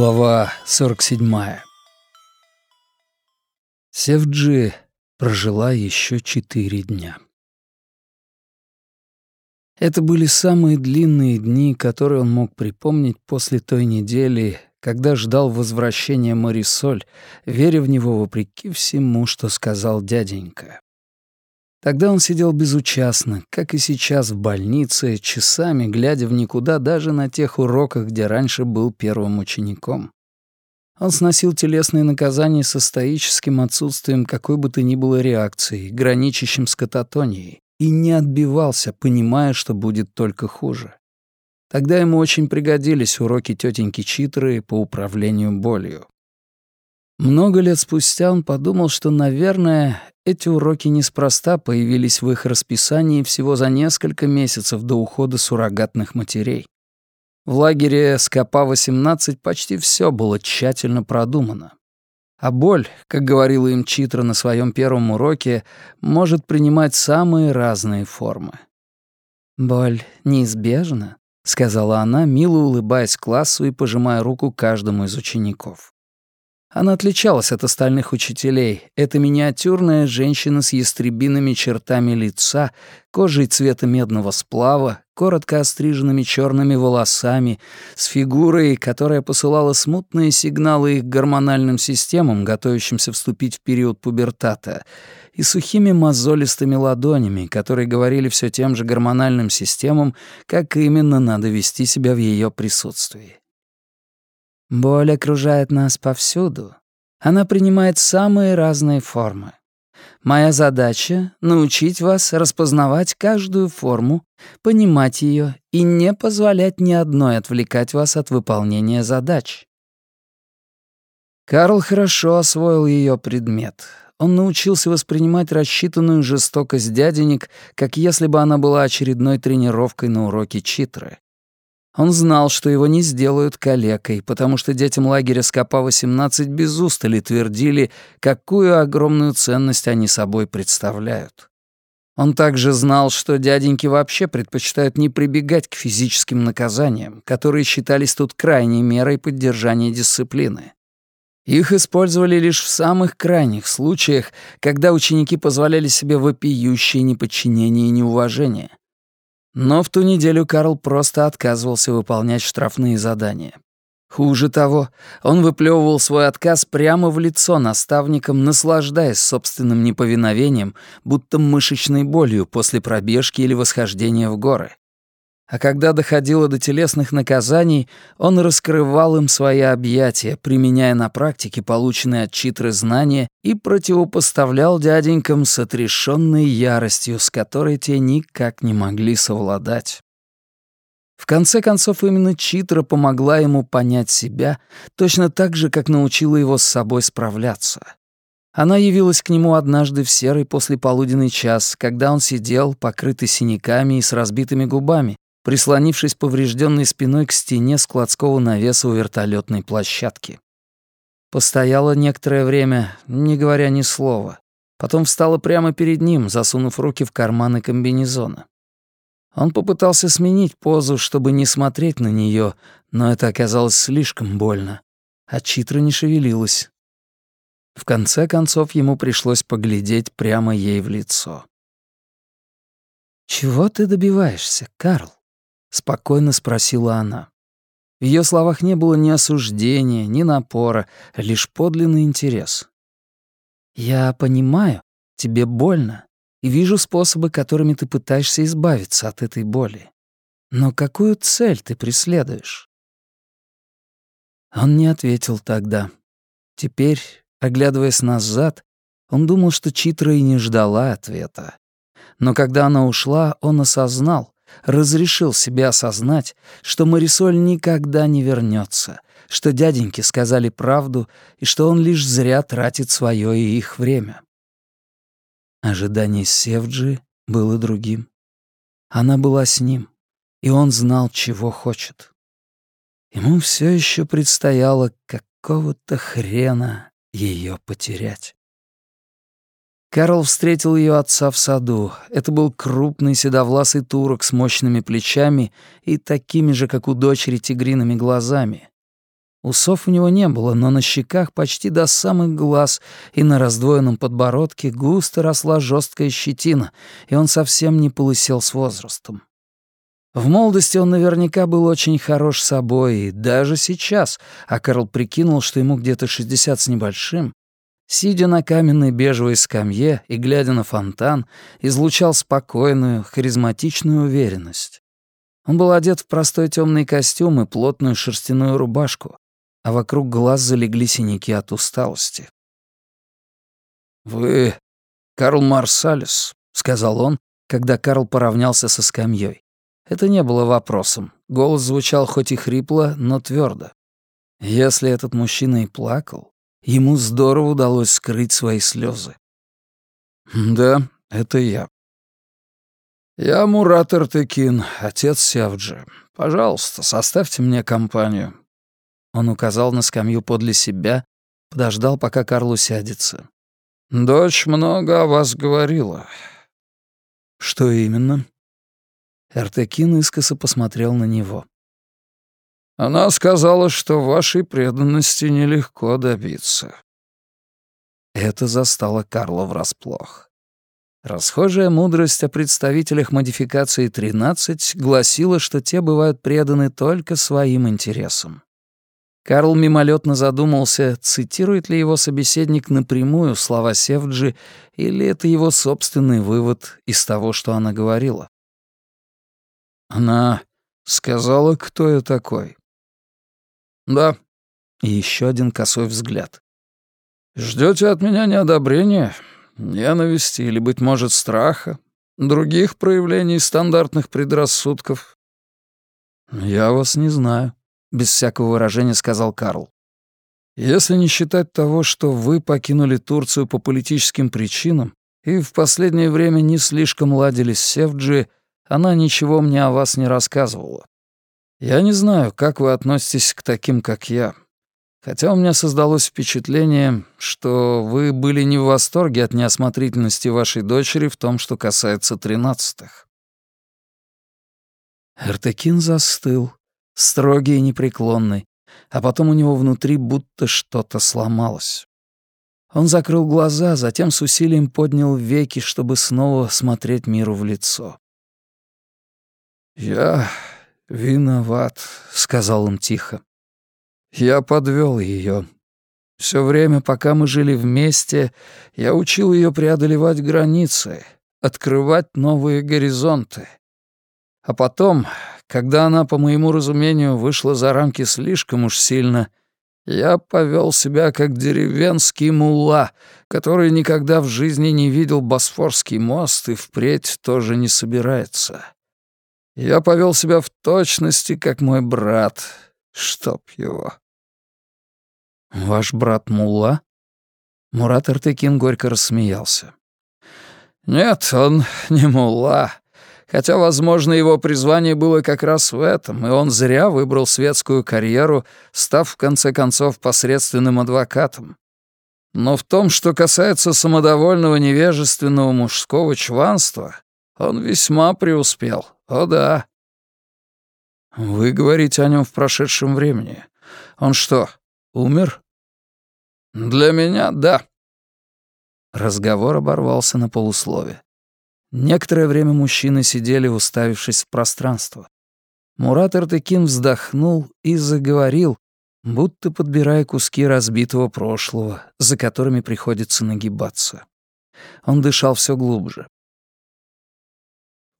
Глава 47. Севджи прожила еще четыре дня. Это были самые длинные дни, которые он мог припомнить после той недели, когда ждал возвращения Марисоль, веря в него вопреки всему, что сказал дяденька. Тогда он сидел безучастно, как и сейчас в больнице, часами глядя в никуда даже на тех уроках, где раньше был первым учеником. Он сносил телесные наказания со стоическим отсутствием какой бы то ни было реакции, граничащим с кататонией, и не отбивался, понимая, что будет только хуже. Тогда ему очень пригодились уроки тетеньки Читры по управлению болью. Много лет спустя он подумал, что, наверное, эти уроки неспроста появились в их расписании всего за несколько месяцев до ухода суррогатных матерей. В лагере СКП-18 почти все было тщательно продумано. А боль, как говорила им Читра на своем первом уроке, может принимать самые разные формы. «Боль неизбежна», — сказала она, мило улыбаясь классу и пожимая руку каждому из учеников. Она отличалась от остальных учителей. Это миниатюрная женщина с ястребиными чертами лица, кожей цвета медного сплава, коротко остриженными черными волосами, с фигурой, которая посылала смутные сигналы их гормональным системам, готовящимся вступить в период пубертата, и сухими мозолистыми ладонями, которые говорили все тем же гормональным системам, как именно надо вести себя в ее присутствии. Боль окружает нас повсюду. Она принимает самые разные формы. Моя задача — научить вас распознавать каждую форму, понимать ее и не позволять ни одной отвлекать вас от выполнения задач. Карл хорошо освоил ее предмет. Он научился воспринимать рассчитанную жестокость дяденек, как если бы она была очередной тренировкой на уроке читры. Он знал, что его не сделают калекой, потому что детям лагеря Скопа-18 без устали твердили, какую огромную ценность они собой представляют. Он также знал, что дяденьки вообще предпочитают не прибегать к физическим наказаниям, которые считались тут крайней мерой поддержания дисциплины. Их использовали лишь в самых крайних случаях, когда ученики позволяли себе вопиющее неподчинение и неуважение. Но в ту неделю Карл просто отказывался выполнять штрафные задания. Хуже того, он выплевывал свой отказ прямо в лицо наставникам, наслаждаясь собственным неповиновением, будто мышечной болью после пробежки или восхождения в горы. А когда доходило до телесных наказаний, он раскрывал им свои объятия, применяя на практике полученные от Читры знания и противопоставлял дяденькам с отрешенной яростью, с которой те никак не могли совладать. В конце концов, именно Читра помогла ему понять себя, точно так же, как научила его с собой справляться. Она явилась к нему однажды в серый послеполуденный час, когда он сидел, покрытый синяками и с разбитыми губами, прислонившись поврежденной спиной к стене складского навеса у вертолетной площадки. Постояла некоторое время, не говоря ни слова. Потом встала прямо перед ним, засунув руки в карманы комбинезона. Он попытался сменить позу, чтобы не смотреть на нее, но это оказалось слишком больно. А Читра не шевелилась. В конце концов ему пришлось поглядеть прямо ей в лицо. «Чего ты добиваешься, Карл?» — спокойно спросила она. В ее словах не было ни осуждения, ни напора, лишь подлинный интерес. «Я понимаю, тебе больно, и вижу способы, которыми ты пытаешься избавиться от этой боли. Но какую цель ты преследуешь?» Он не ответил тогда. Теперь, оглядываясь назад, он думал, что Читра и не ждала ответа. Но когда она ушла, он осознал, разрешил себе осознать, что Марисоль никогда не вернется, что дяденьки сказали правду и что он лишь зря тратит свое и их время. Ожидание Севджи было другим. Она была с ним, и он знал, чего хочет. Ему все еще предстояло какого-то хрена ее потерять. Карл встретил ее отца в саду. Это был крупный седовласый турок с мощными плечами и такими же, как у дочери, тигриными глазами. Усов у него не было, но на щеках почти до самых глаз и на раздвоенном подбородке густо росла жесткая щетина, и он совсем не полысел с возрастом. В молодости он наверняка был очень хорош собой, и даже сейчас, а Карл прикинул, что ему где-то 60 с небольшим, сидя на каменной бежевой скамье и глядя на фонтан, излучал спокойную, харизматичную уверенность. Он был одет в простой темный костюм и плотную шерстяную рубашку, а вокруг глаз залегли синяки от усталости. «Вы Карл Марсалис», — сказал он, когда Карл поравнялся со скамьей. Это не было вопросом. Голос звучал хоть и хрипло, но твердо. Если этот мужчина и плакал, ему здорово удалось скрыть свои слезы. «Да, это я». «Я Мурат Эртекин, отец Сявджи. Пожалуйста, составьте мне компанию. Он указал на скамью подле себя, подождал, пока Карл усядется. «Дочь много о вас говорила». «Что именно?» Эртекин искоса посмотрел на него. «Она сказала, что вашей преданности нелегко добиться». Это застало Карла врасплох. Расхожая мудрость о представителях модификации 13 гласила, что те бывают преданы только своим интересам. Карл мимолетно задумался, цитирует ли его собеседник напрямую слова Севджи, или это его собственный вывод из того, что она говорила. Она сказала, кто я такой. Да. И еще один косой взгляд. Ждете от меня неодобрения, ненависти или, быть может, страха, других проявлений стандартных предрассудков? Я вас не знаю. — без всякого выражения сказал Карл. «Если не считать того, что вы покинули Турцию по политическим причинам и в последнее время не слишком ладили с Севджи, она ничего мне о вас не рассказывала. Я не знаю, как вы относитесь к таким, как я. Хотя у меня создалось впечатление, что вы были не в восторге от неосмотрительности вашей дочери в том, что касается тринадцатых». Эртекин застыл, строгий и непреклонный, а потом у него внутри будто что-то сломалось. Он закрыл глаза, затем с усилием поднял веки, чтобы снова смотреть миру в лицо. «Я виноват», — сказал он тихо. «Я подвел ее. Все время, пока мы жили вместе, я учил ее преодолевать границы, открывать новые горизонты. А потом, когда она, по моему разумению, вышла за рамки слишком уж сильно, я повел себя как деревенский мулла, который никогда в жизни не видел Босфорский мост и впредь тоже не собирается. Я повел себя в точности, как мой брат, чтоб его. «Ваш брат Мулла?» Мурат Артыкин горько рассмеялся. «Нет, он не Мулла. Хотя, возможно, его призвание было как раз в этом, и он зря выбрал светскую карьеру, став, в конце концов, посредственным адвокатом. Но в том, что касается самодовольного невежественного мужского чванства, он весьма преуспел. О да. Вы говорите о нем в прошедшем времени. Он что, умер? Для меня — да. Разговор оборвался на полуслове. Некоторое время мужчины сидели, уставившись в пространство. Мурат Артыкин вздохнул и заговорил, будто подбирая куски разбитого прошлого, за которыми приходится нагибаться. Он дышал все глубже.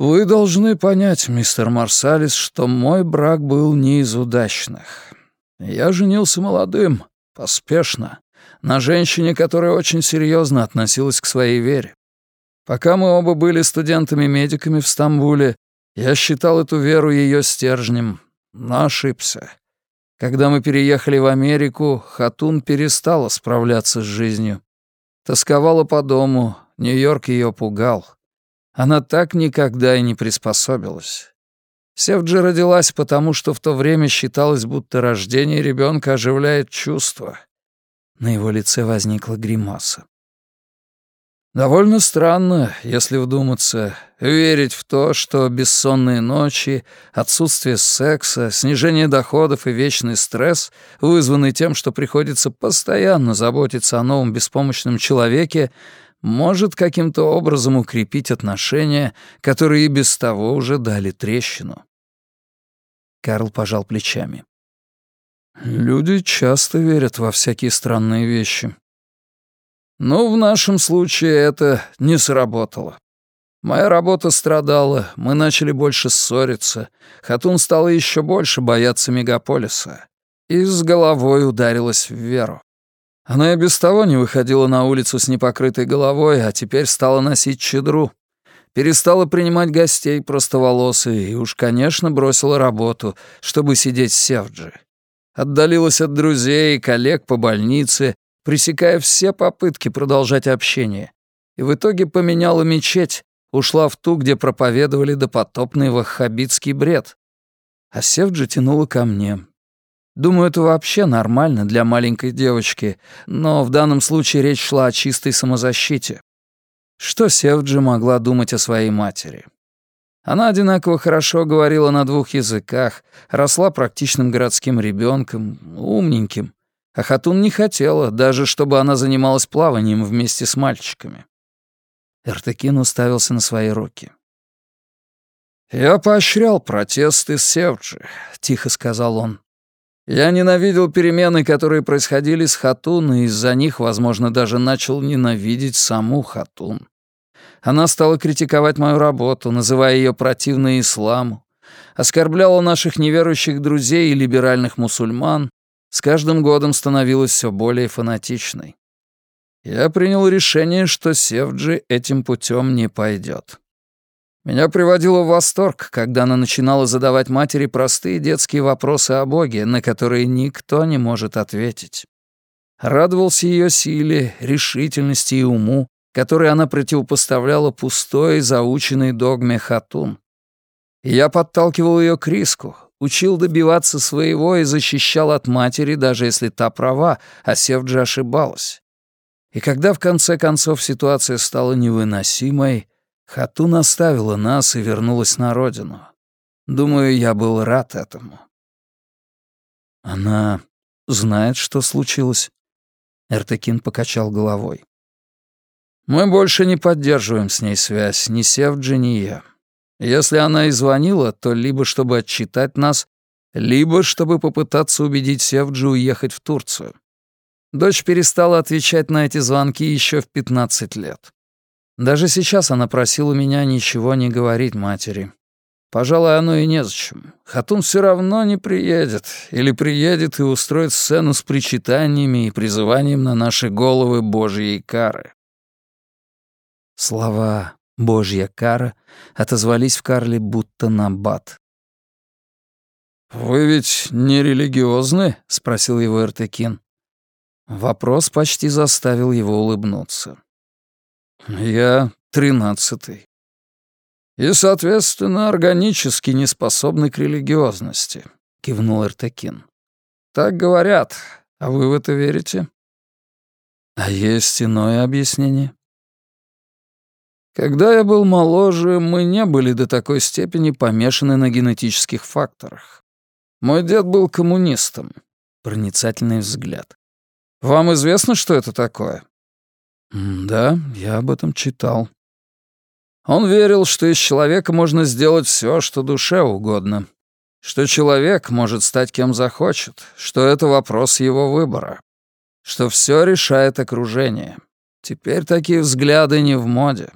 «Вы должны понять, мистер Марсалис, что мой брак был не из удачных. Я женился молодым, поспешно, на женщине, которая очень серьезно относилась к своей вере. Пока мы оба были студентами-медиками в Стамбуле, я считал эту веру ее стержнем, но ошибся. Когда мы переехали в Америку, Хатун перестала справляться с жизнью. Тосковала по дому, Нью-Йорк ее пугал. Она так никогда и не приспособилась. Севджи родилась потому, что в то время считалось, будто рождение ребенка оживляет чувства. На его лице возникла гримаса. Довольно странно, если вдуматься, верить в то, что бессонные ночи, отсутствие секса, снижение доходов и вечный стресс, вызванный тем, что приходится постоянно заботиться о новом беспомощном человеке, может каким-то образом укрепить отношения, которые и без того уже дали трещину. Карл пожал плечами. «Люди часто верят во всякие странные вещи. Но в нашем случае это не сработало. Моя работа страдала, мы начали больше ссориться, Хатун стала еще больше бояться мегаполиса и с головой ударилась в веру. Она и без того не выходила на улицу с непокрытой головой, а теперь стала носить чедру. Перестала принимать гостей простоволосые и уж, конечно, бросила работу, чтобы сидеть в Севджи. Отдалилась от друзей и коллег по больнице, пресекая все попытки продолжать общение. И в итоге поменяла мечеть, ушла в ту, где проповедовали допотопный ваххабитский бред. А Севджи тянула ко мне. Думаю, это вообще нормально для маленькой девочки, но в данном случае речь шла о чистой самозащите. Что Севджи могла думать о своей матери? Она одинаково хорошо говорила на двух языках, росла практичным городским ребенком, умненьким. А Хатун не хотела, даже чтобы она занималась плаванием вместе с мальчиками. Эртекин уставился на свои руки. «Я поощрял протесты Севджи», — тихо сказал он. «Я ненавидел перемены, которые происходили с Хатун, и из-за них, возможно, даже начал ненавидеть саму Хатун. Она стала критиковать мою работу, называя ее противной исламу, оскорбляла наших неверующих друзей и либеральных мусульман, с каждым годом становилась все более фанатичной. Я принял решение, что Севджи этим путем не пойдет. Меня приводило в восторг, когда она начинала задавать матери простые детские вопросы о Боге, на которые никто не может ответить. Радовался ее силе, решительности и уму, которые она противопоставляла пустой, заученной догме Хатун. Я подталкивал ее к риску, учил добиваться своего и защищал от матери, даже если та права, а Севджи ошибалась. И когда в конце концов ситуация стала невыносимой, Хатун оставила нас и вернулась на родину. Думаю, я был рад этому. Она знает, что случилось? Эртекин покачал головой. Мы больше не поддерживаем с ней связь, ни Севджи, ни я. Если она и звонила, то либо чтобы отчитать нас, либо чтобы попытаться убедить Севджи уехать в Турцию. Дочь перестала отвечать на эти звонки еще в 15 лет. Даже сейчас она просила меня ничего не говорить матери. Пожалуй, оно и незачем. Хатун все равно не приедет. Или приедет и устроит сцену с причитаниями и призыванием на наши головы божьей кары. Слова «божья кара» отозвались в Карле будто на бат. «Вы ведь не религиозны?» — спросил его Эртекин. Вопрос почти заставил его улыбнуться. «Я тринадцатый. И, соответственно, органически не способны к религиозности», — кивнул Эртекин. «Так говорят. А вы в это верите?» «А есть иное объяснение?» Когда я был моложе, мы не были до такой степени помешаны на генетических факторах. Мой дед был коммунистом. Проницательный взгляд. Вам известно, что это такое? Да, я об этом читал. Он верил, что из человека можно сделать все, что душе угодно. Что человек может стать кем захочет, что это вопрос его выбора. Что все решает окружение. Теперь такие взгляды не в моде.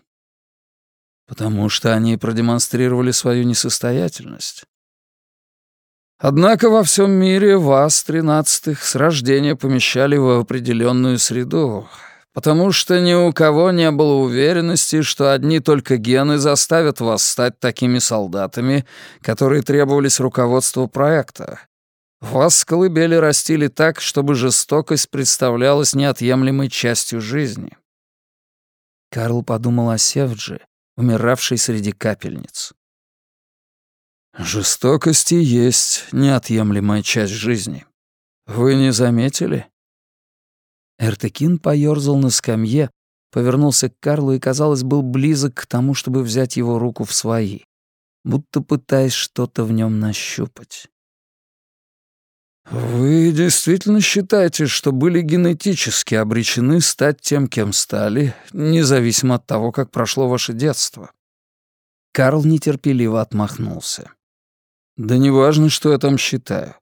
Потому что они продемонстрировали свою несостоятельность. Однако во всем мире вас, тринадцатых, с рождения помещали в определенную среду, потому что ни у кого не было уверенности, что одни только гены заставят вас стать такими солдатами, которые требовались руководству проекта. Вас с колыбели растили так, чтобы жестокость представлялась неотъемлемой частью жизни. Карл подумал о Севджи, умиравшей среди капельниц. Жестокости есть неотъемлемая часть жизни. Вы не заметили? Эртекин поёрзал на скамье, повернулся к Карлу и, казалось, был близок к тому, чтобы взять его руку в свои, будто пытаясь что-то в нем нащупать. «Вы действительно считаете, что были генетически обречены стать тем, кем стали, независимо от того, как прошло ваше детство?» Карл нетерпеливо отмахнулся. «Да неважно, что я там считаю.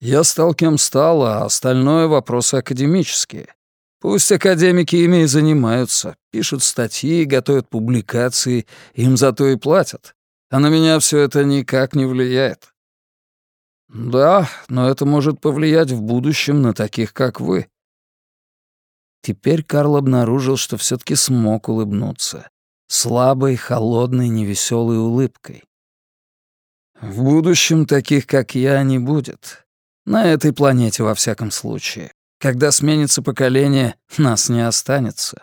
Я стал кем стал, а остальное — вопросы академические. Пусть академики ими и занимаются, пишут статьи, готовят публикации, им зато и платят. А на меня все это никак не влияет. Да, но это может повлиять в будущем на таких, как вы. Теперь Карл обнаружил, что все таки смог улыбнуться. Слабой, холодной, невеселой улыбкой. В будущем таких, как я, не будет. На этой планете, во всяком случае. Когда сменится поколение, нас не останется.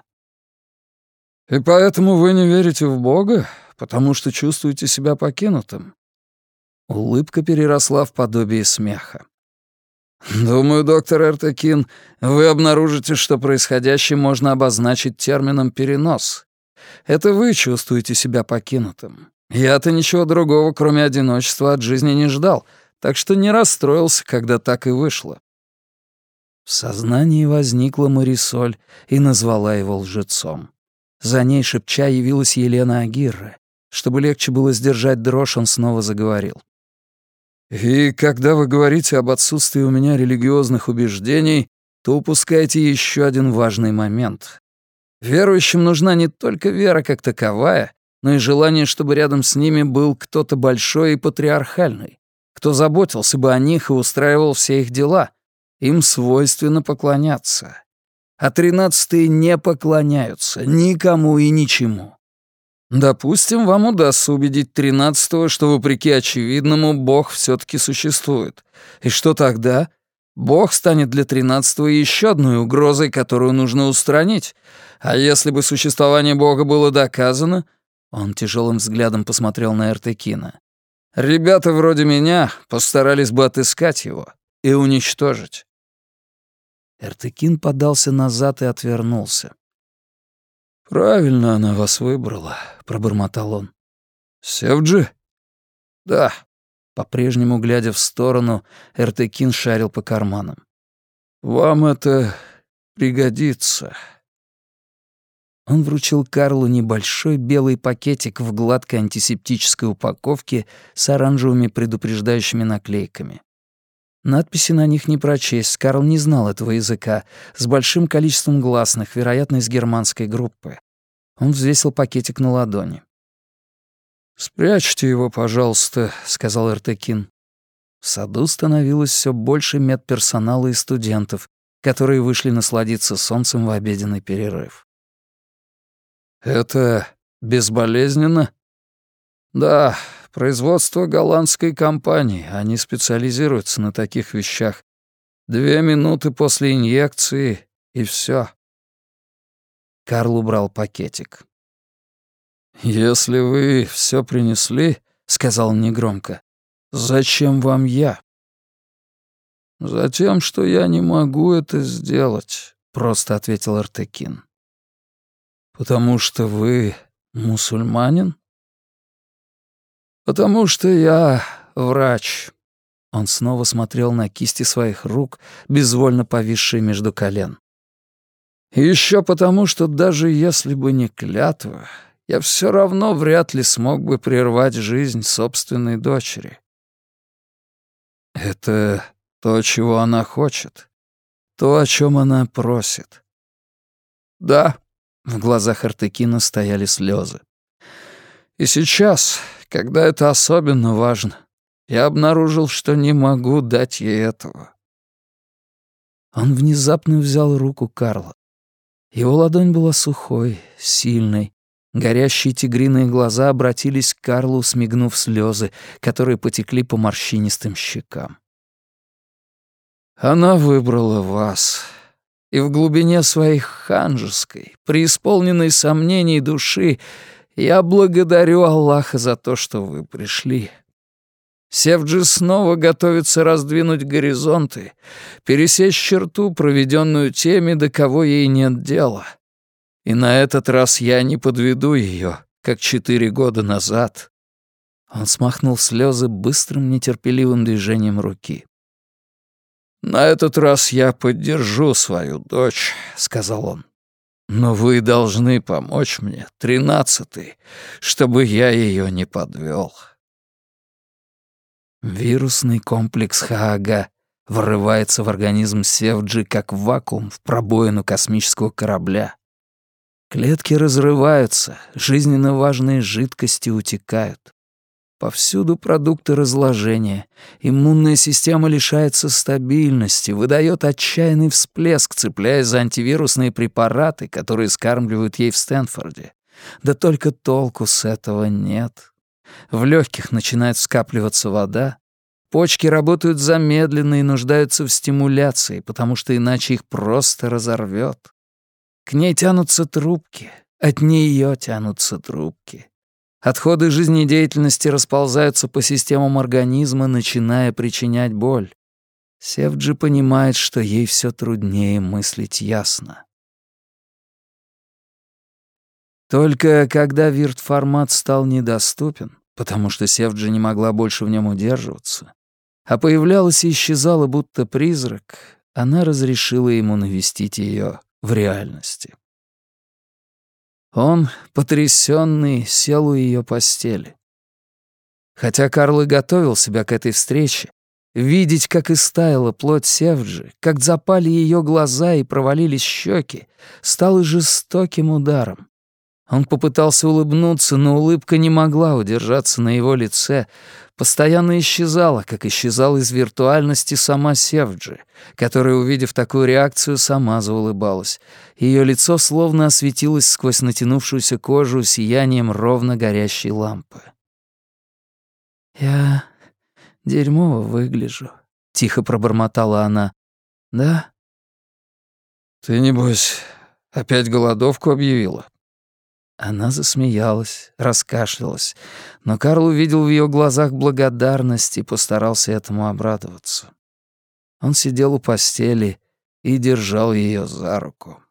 И поэтому вы не верите в Бога, потому что чувствуете себя покинутым. Улыбка переросла в подобие смеха. «Думаю, доктор Эртекин, вы обнаружите, что происходящее можно обозначить термином «перенос». Это вы чувствуете себя покинутым. Я-то ничего другого, кроме одиночества, от жизни не ждал, так что не расстроился, когда так и вышло. В сознании возникла Марисоль и назвала его лжецом. За ней шепча явилась Елена Агирре. Чтобы легче было сдержать дрожь, он снова заговорил. «И когда вы говорите об отсутствии у меня религиозных убеждений, то упускаете еще один важный момент. Верующим нужна не только вера как таковая, но и желание, чтобы рядом с ними был кто-то большой и патриархальный, кто заботился бы о них и устраивал все их дела, им свойственно поклоняться. А тринадцатые не поклоняются никому и ничему. Допустим, вам удастся убедить тринадцатого, что, вопреки очевидному, Бог все таки существует. И что тогда? Бог станет для тринадцатого еще одной угрозой, которую нужно устранить. А если бы существование Бога было доказано... Он тяжелым взглядом посмотрел на Эртекина. Ребята вроде меня постарались бы отыскать его и уничтожить. Эртыкин подался назад и отвернулся. «Правильно она вас выбрала», — пробормотал он. «Севджи?» «Да». По-прежнему, глядя в сторону, Эртыкин шарил по карманам. «Вам это пригодится». Он вручил Карлу небольшой белый пакетик в гладкой антисептической упаковке с оранжевыми предупреждающими наклейками. Надписи на них не прочесть, Карл не знал этого языка, с большим количеством гласных, вероятно, из германской группы. Он взвесил пакетик на ладони. «Спрячьте его, пожалуйста», — сказал Эртекин. В саду становилось все больше медперсонала и студентов, которые вышли насладиться солнцем в обеденный перерыв. «Это безболезненно?» «Да, Производство голландской компании. Они специализируются на таких вещах. Две минуты после инъекции, и все. Карл убрал пакетик. «Если вы все принесли, — сказал негромко, — зачем вам я?» «Затем, что я не могу это сделать», — просто ответил Артекин. «Потому что вы мусульманин?» «Потому что я врач». Он снова смотрел на кисти своих рук, безвольно повисшие между колен. Еще потому, что даже если бы не клятва, я все равно вряд ли смог бы прервать жизнь собственной дочери. Это то, чего она хочет, то, о чем она просит. Да, в глазах Артекина стояли слезы. И сейчас, когда это особенно важно, я обнаружил, что не могу дать ей этого. Он внезапно взял руку Карла. Его ладонь была сухой, сильной. Горящие тигриные глаза обратились к Карлу, смигнув слезы, которые потекли по морщинистым щекам. «Она выбрала вас», и в глубине своей ханжеской, преисполненной сомнений души, я благодарю Аллаха за то, что вы пришли. Севджи снова готовится раздвинуть горизонты, пересечь черту, проведенную теми, до кого ей нет дела. И на этот раз я не подведу ее, как четыре года назад». Он смахнул слезы быстрым нетерпеливым движением руки. «На этот раз я поддержу свою дочь», — сказал он. «Но вы должны помочь мне, тринадцатый, чтобы я ее не подвел». Вирусный комплекс Хаага врывается в организм Севджи как вакуум в пробоину космического корабля. Клетки разрываются, жизненно важные жидкости утекают. Повсюду продукты разложения. Иммунная система лишается стабильности, выдает отчаянный всплеск, цепляясь за антивирусные препараты, которые скармливают ей в Стэнфорде. Да только толку с этого нет. В легких начинает скапливаться вода, почки работают замедленно и нуждаются в стимуляции, потому что иначе их просто разорвет. К ней тянутся трубки, от нее тянутся трубки. Отходы жизнедеятельности расползаются по системам организма, начиная причинять боль. Севджи понимает, что ей все труднее мыслить ясно. Только когда виртформат стал недоступен, потому что Севджи не могла больше в нем удерживаться, а появлялась и исчезала будто призрак, она разрешила ему навестить ее в реальности. Он, потрясенный, сел у ее постели. Хотя Карл и готовил себя к этой встрече, видеть, как истаяла плоть Севджи, как запали ее глаза и провалились щеки, стало жестоким ударом. Он попытался улыбнуться, но улыбка не могла удержаться на его лице, постоянно исчезала, как исчезала из виртуальности сама Севджи, которая, увидев такую реакцию, сама заулыбалась. Ее лицо словно осветилось сквозь натянувшуюся кожу сиянием ровно горящей лампы. «Я дерьмово выгляжу», — тихо пробормотала она. «Да?» «Ты, небось, опять голодовку объявила?» Она засмеялась, раскашлялась, но Карл увидел в ее глазах благодарность и постарался этому обрадоваться. Он сидел у постели и держал ее за руку.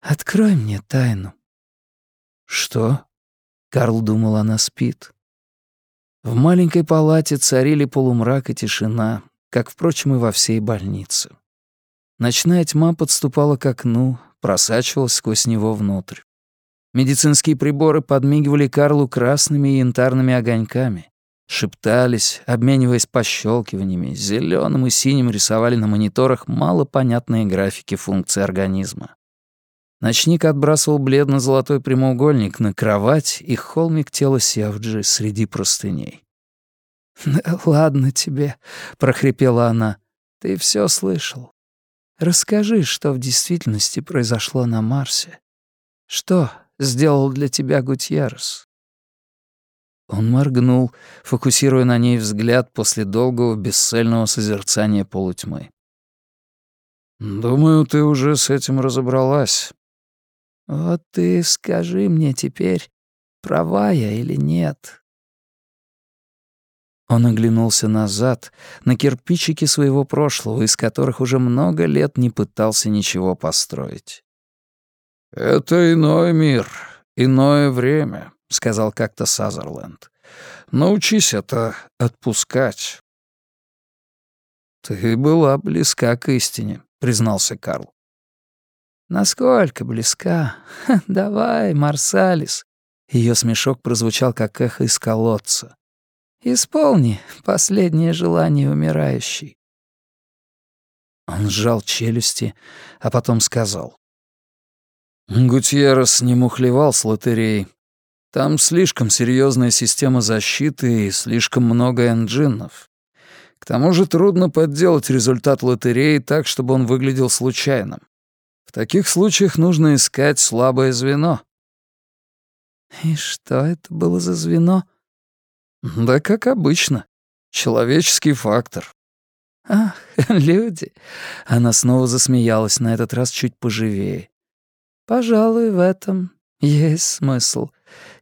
«Открой мне тайну». «Что?» — Карл думал, она спит. В маленькой палате царили полумрак и тишина, как, впрочем, и во всей больнице. Ночная тьма подступала к окну, просачивалась сквозь него внутрь. Медицинские приборы подмигивали Карлу красными и янтарными огоньками. Шептались, обмениваясь пощелкиваниями, зеленым и синим рисовали на мониторах малопонятные графики функций организма. Ночник отбрасывал бледно-золотой прямоугольник на кровать и холмик тела Севджи среди простыней. «Да ладно тебе», — прохрипела она, — «ты все слышал. Расскажи, что в действительности произошло на Марсе. Что сделал для тебя Гутьеррес?» Он моргнул, фокусируя на ней взгляд после долгого бесцельного созерцания полутьмы. «Думаю, ты уже с этим разобралась». «Вот ты скажи мне теперь, права я или нет?» Он оглянулся назад, на кирпичики своего прошлого, из которых уже много лет не пытался ничего построить. «Это иной мир, иное время», — сказал как-то Сазерленд. «Научись это отпускать». «Ты была близка к истине», — признался Карл. «Насколько близка? Ха, давай, Марсалис». Ее смешок прозвучал, как эхо из колодца. Исполни последнее желание умирающей». Он сжал челюсти, а потом сказал. «Гутьеррес не мухлевал с лотереей. Там слишком серьезная система защиты и слишком много энджинов. К тому же трудно подделать результат лотереи так, чтобы он выглядел случайным. В таких случаях нужно искать слабое звено». «И что это было за звено?» Да как обычно. Человеческий фактор. Ах, люди. Она снова засмеялась, на этот раз чуть поживее. Пожалуй, в этом есть смысл.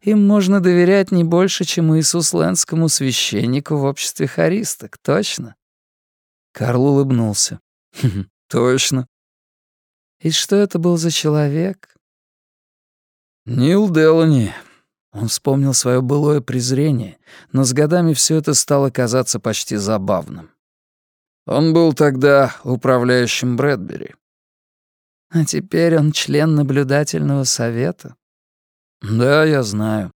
Им можно доверять не больше, чем Иисуслендскому священнику в обществе харисток, точно? Карл улыбнулся. «Точно. И что это был за человек?» «Нил Делани». Он вспомнил свое былое презрение, но с годами все это стало казаться почти забавным. Он был тогда управляющим Брэдбери. А теперь он член наблюдательного совета? Да, я знаю.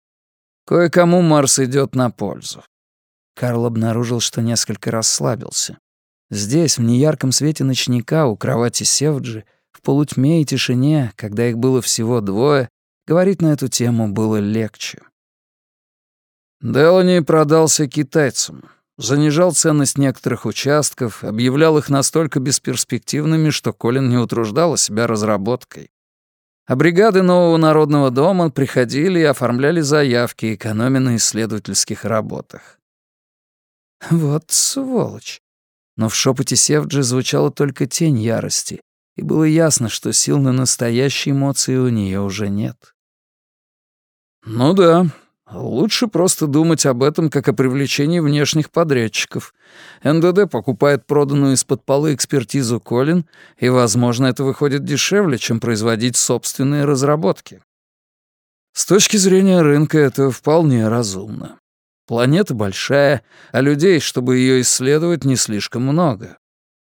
Кое-кому Марс идет на пользу. Карл обнаружил, что несколько расслабился. Здесь, в неярком свете ночника, у кровати Севджи, в полутьме и тишине, когда их было всего двое, говорить на эту тему было легче. Делани продался китайцам, занижал ценность некоторых участков, объявлял их настолько бесперспективными, что Колин не утруждала себя разработкой. А бригады нового народного дома приходили и оформляли заявки, экономя на исследовательских работах. Вот сволочь. Но в шепоте Севджи звучала только тень ярости, и было ясно, что сил на настоящие эмоции у нее уже нет. «Ну да, лучше просто думать об этом как о привлечении внешних подрядчиков. НДД покупает проданную из-под полы экспертизу Колин, и, возможно, это выходит дешевле, чем производить собственные разработки. С точки зрения рынка это вполне разумно. Планета большая, а людей, чтобы ее исследовать, не слишком много.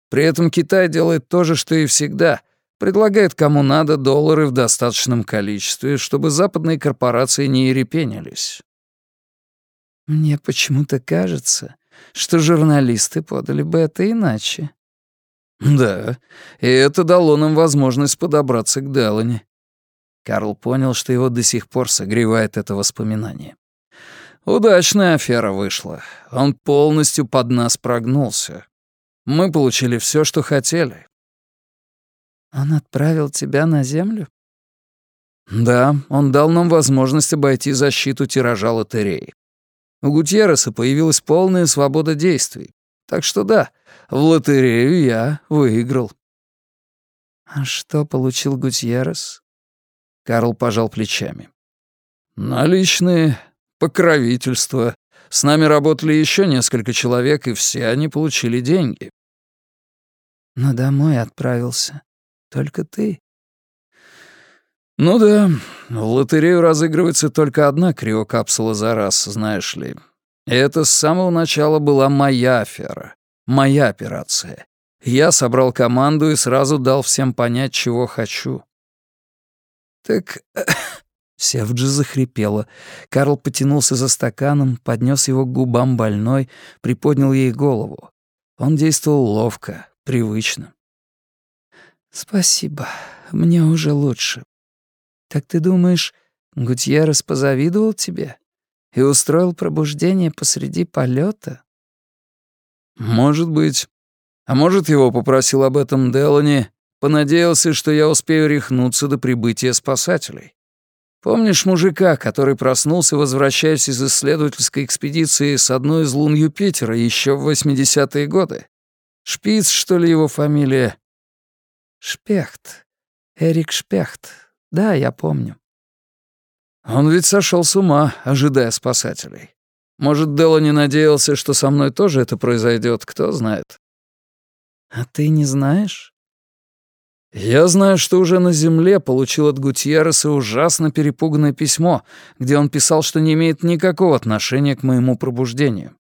При этом Китай делает то же, что и всегда. Предлагает кому надо доллары в достаточном количестве, чтобы западные корпорации не ерепенились. Мне почему-то кажется, что журналисты подали бы это иначе. Да, и это дало нам возможность подобраться к Делани. Карл понял, что его до сих пор согревает это воспоминание. Удачная афера вышла. Он полностью под нас прогнулся. Мы получили все, что хотели. Он отправил тебя на землю? Да, он дал нам возможность обойти защиту тиража лотереи. У Гутьерреса появилась полная свобода действий. Так что да, в лотерею я выиграл. А что получил Гутьеррес? Карл пожал плечами. Наличные покровительство. С нами работали еще несколько человек, и все они получили деньги. Но домой отправился. Только ты. Ну да, в лотерею разыгрывается только одна криокапсула за раз, знаешь ли. И это с самого начала была моя афера, моя операция. Я собрал команду и сразу дал всем понять, чего хочу. Так Севджи захрипела. Карл потянулся за стаканом, поднес его к губам больной, приподнял ей голову. Он действовал ловко, привычно. «Спасибо, мне уже лучше. Так ты думаешь, Гутьеррес позавидовал тебе и устроил пробуждение посреди полета? «Может быть. А может, его попросил об этом Делани, понадеялся, что я успею рехнуться до прибытия спасателей. Помнишь мужика, который проснулся, возвращаясь из исследовательской экспедиции с одной из лун Юпитера еще в 80-е годы? Шпиц, что ли, его фамилия? Шпехт. Эрик Шпехт. Да, я помню. Он ведь сошел с ума, ожидая спасателей. Может, Делла не надеялся, что со мной тоже это произойдет, кто знает. А ты не знаешь? Я знаю, что уже на земле получил от Гутьерреса ужасно перепуганное письмо, где он писал, что не имеет никакого отношения к моему пробуждению.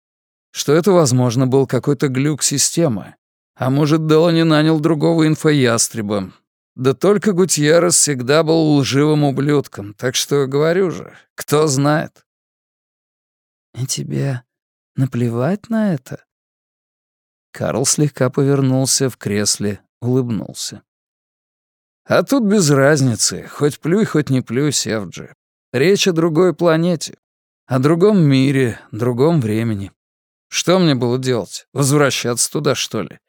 Что это, возможно, был какой-то глюк системы. А может, Делани нанял другого инфоястреба. Да только Гутьеррес всегда был лживым ублюдком, так что, говорю же, кто знает. И тебе наплевать на это? Карл слегка повернулся в кресле, улыбнулся. А тут без разницы, хоть плюй, хоть не плюй, Севджи. Речь о другой планете, о другом мире, другом времени. Что мне было делать? Возвращаться туда, что ли?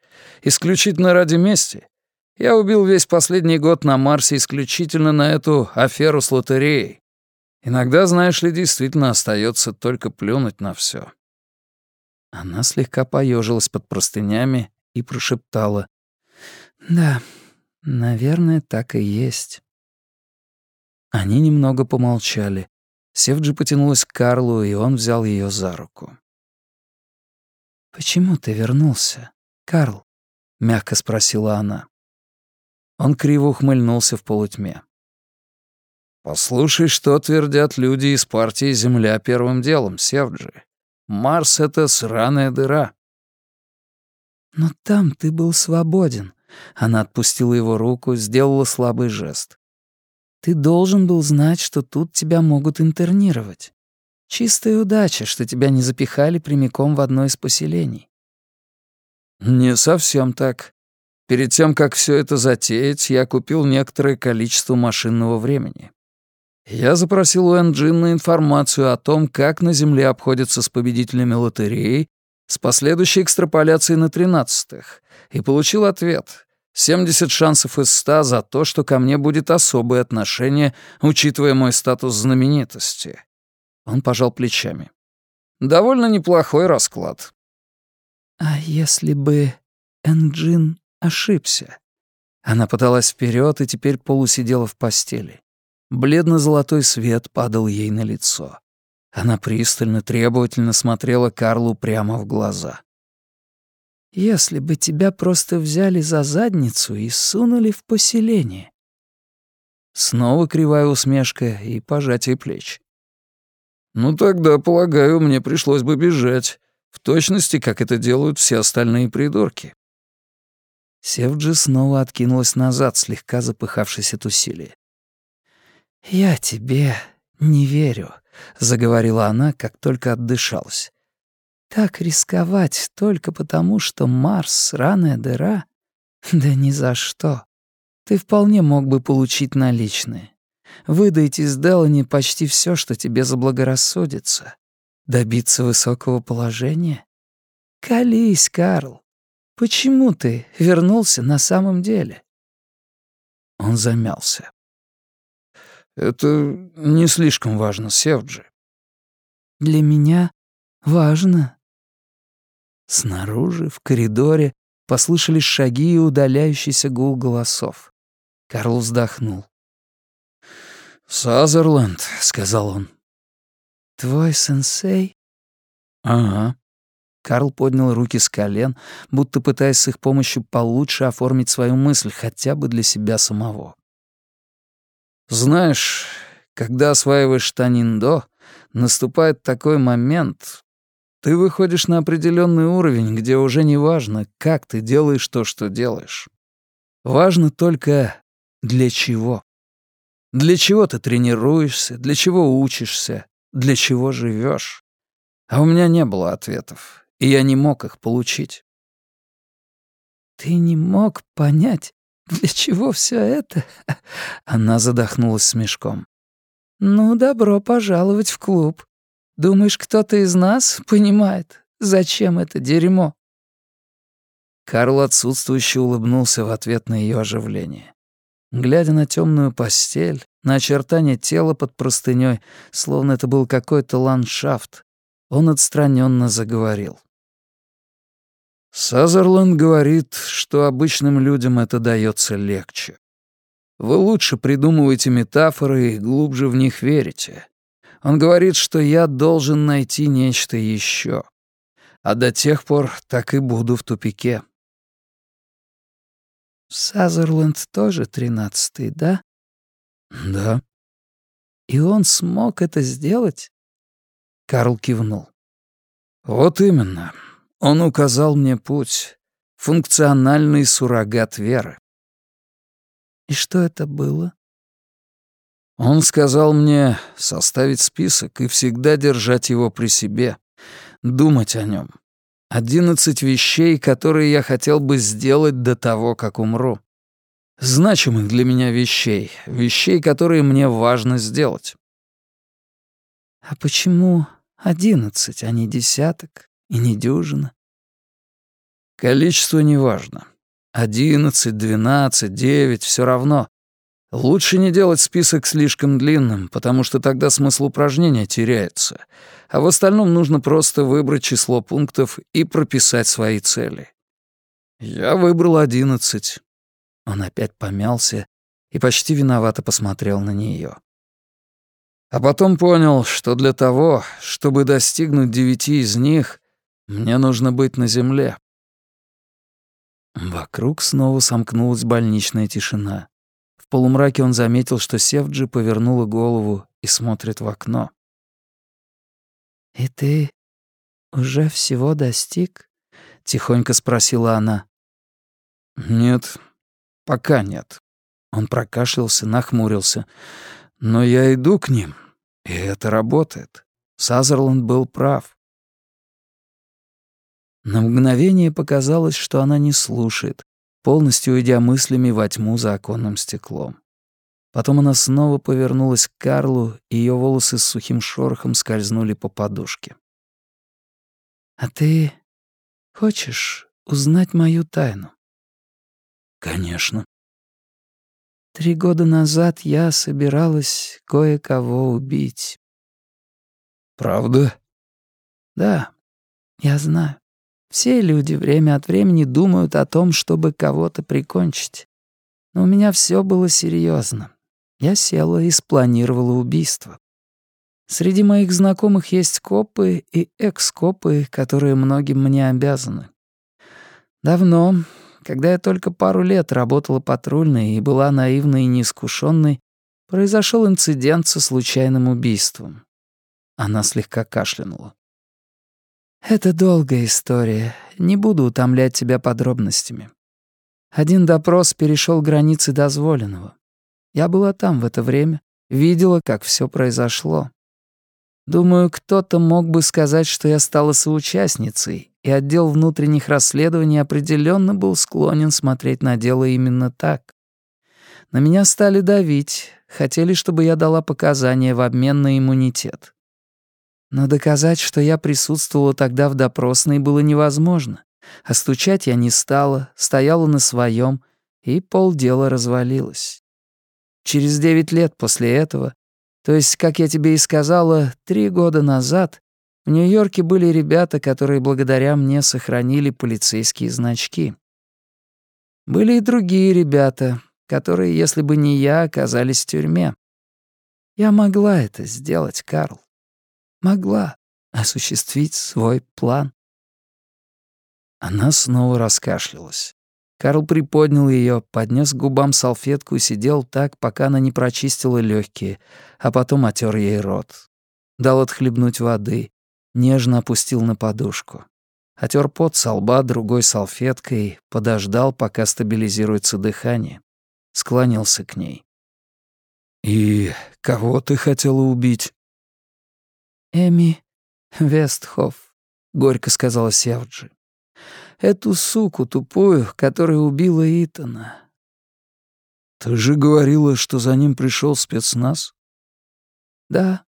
Исключительно ради мести? Я убил весь последний год на Марсе исключительно на эту аферу с лотереей. Иногда, знаешь ли, действительно остается только плюнуть на все. Она слегка поежилась под простынями и прошептала. «Да, Наверное, так и есть. Они немного помолчали. Севджи потянулась к Карлу, и он взял ее за руку. «Почему ты вернулся, Карл?» — мягко спросила она. Он криво ухмыльнулся в полутьме. «Послушай, что твердят люди из партии «Земля» первым делом, Севджи. Марс — это сраная дыра». «Но там ты был свободен». Она отпустила его руку, сделала слабый жест. «Ты должен был знать, что тут тебя могут интернировать. Чистая удача, что тебя не запихали прямиком в одно из поселений». «Не совсем так. Перед тем, как все это затеять, я купил некоторое количество машинного времени. Я запросил у Энджина информацию о том, как на Земле обходятся с победителями лотереи, с последующей экстраполяцией на тринадцатых, и получил ответ. 70 шансов из 100 за то, что ко мне будет особое отношение, учитывая мой статус знаменитости. Он пожал плечами. Довольно неплохой расклад. А если бы Энджин ошибся? Она подалась вперед и теперь полусидела в постели. Бледно-золотой свет падал ей на лицо. Она пристально, требовательно смотрела Карлу прямо в глаза. «Если бы тебя просто взяли за задницу и сунули в поселение». Снова кривая усмешка и пожатие плеч. «Ну тогда, полагаю, мне пришлось бы бежать, в точности, как это делают все остальные придурки». Севджи снова откинулась назад, слегка запыхавшись от усилия. «Я тебе не верю», — заговорила она, как только отдышалась. «Так рисковать только потому, что Марс — сраная дыра? Да ни за что. Ты вполне мог бы получить наличные. Выдать из Делани почти все, что тебе заблагорассудится. Добиться высокого положения? Колись, Карл. Почему ты вернулся на самом деле?» Он замялся. Это не слишком важно, Севджи. Для меня важно. Снаружи, в коридоре, послышались шаги и удаляющийся гул голосов. Карл вздохнул. «Сазерленд», — сказал он. «Твой сенсей?» «Ага». Карл поднял руки с колен, будто пытаясь с их помощью получше оформить свою мысль хотя бы для себя самого. Знаешь, когда осваиваешь Таниндо, наступает такой момент, ты выходишь на определенный уровень, где уже не важно, как ты делаешь то, что делаешь. Важно только для чего. Для чего ты тренируешься, для чего учишься, для чего живешь. А у меня не было ответов, и я не мог их получить. Ты не мог понять, для чего все это? Она задохнулась смешком. Ну, добро пожаловать в клуб. Думаешь, кто-то из нас понимает, зачем это дерьмо? Карл отсутствующе улыбнулся в ответ на ее оживление. Глядя на темную постель, на очертания тела под простыней, словно это был какой-то ландшафт, он отстраненно заговорил. Сазерленд говорит, что обычным людям это дается легче. Вы лучше придумываете метафоры и глубже в них верите. Он говорит, что я должен найти нечто еще. А до тех пор так и буду в тупике. Сазерленд тоже тринадцатый, да? Да. И он смог это сделать? Карл кивнул. Вот именно. Он указал мне путь. Функциональный суррогат веры. И что это было? Он сказал мне составить список и всегда держать его при себе, думать о нем. Одиннадцать вещей, которые я хотел бы сделать до того, как умру. Значимых для меня вещей, вещей, которые мне важно сделать. А почему одиннадцать, а не десяток? И не дюжина. Количество не важно. Одиннадцать, двенадцать, девять — все равно. Лучше не делать список слишком длинным, потому что тогда смысл упражнения теряется, а в остальном нужно просто выбрать число пунктов и прописать свои цели. Я выбрал одиннадцать. Он опять помялся и почти виновато посмотрел на нее. А потом понял, что для того, чтобы достигнуть девяти из них, мне нужно быть на земле. Вокруг снова сомкнулась больничная тишина. В полумраке он заметил, что Севджи повернула голову и смотрит в окно. «И ты уже всего достиг?» — тихонько спросила она. «Нет, пока нет». Он прокашлялся, нахмурился. «Но я иду к ним, и это работает. Сазерленд был прав. На мгновение показалось, что она не слушает, полностью уйдя мыслями во тьму за оконным стеклом. Потом она снова повернулась к Карлу, и ее волосы с сухим шорохом скользнули по подушке. «А ты хочешь узнать мою тайну?» «Конечно». «Три года назад я собиралась кое-кого убить». «Правда?» «Да, я знаю. Все люди время от времени думают о том, чтобы кого-то прикончить. Но у меня все было серьезно. Я села и спланировала убийство. Среди моих знакомых есть копы и экс-копы, которые многим мне обязаны. Давно, когда я только пару лет работала патрульной и была наивной и неискушенной, произошел инцидент со случайным убийством. Она слегка кашлянула. Это долгая история. Не буду утомлять тебя подробностями. Один допрос перешел границы дозволенного. Я была там в это время, видела, как все произошло. Думаю, кто-то мог бы сказать, что я стала соучастницей, и отдел внутренних расследований определенно был склонен смотреть на дело именно так. На меня стали давить, хотели, чтобы я дала показания в обмен на иммунитет. Но доказать, что я присутствовала тогда в допросной, было невозможно. А стучать я не стала, стояла на своем, и полдела развалилось. Через девять лет после этого, то есть, как я тебе и сказала, три года назад, в Нью-Йорке были ребята, которые благодаря мне сохранили полицейские значки. Были и другие ребята, которые, если бы не я, оказались в тюрьме. Я могла это сделать, Карл могла осуществить свой план. Она снова раскашлялась. Карл приподнял ее, поднес к губам салфетку и сидел так, пока она не прочистила легкие, а потом отер ей рот. Дал отхлебнуть воды, нежно опустил на подушку. Отер пот со лба другой салфеткой, подождал, пока стабилизируется дыхание. Склонился к ней. «И кого ты хотела убить?» «Эми Вестхоф», — горько сказала Севджи. «Эту суку тупую, которая убила Итана». «Ты же говорила, что за ним пришел спецназ?» «Да,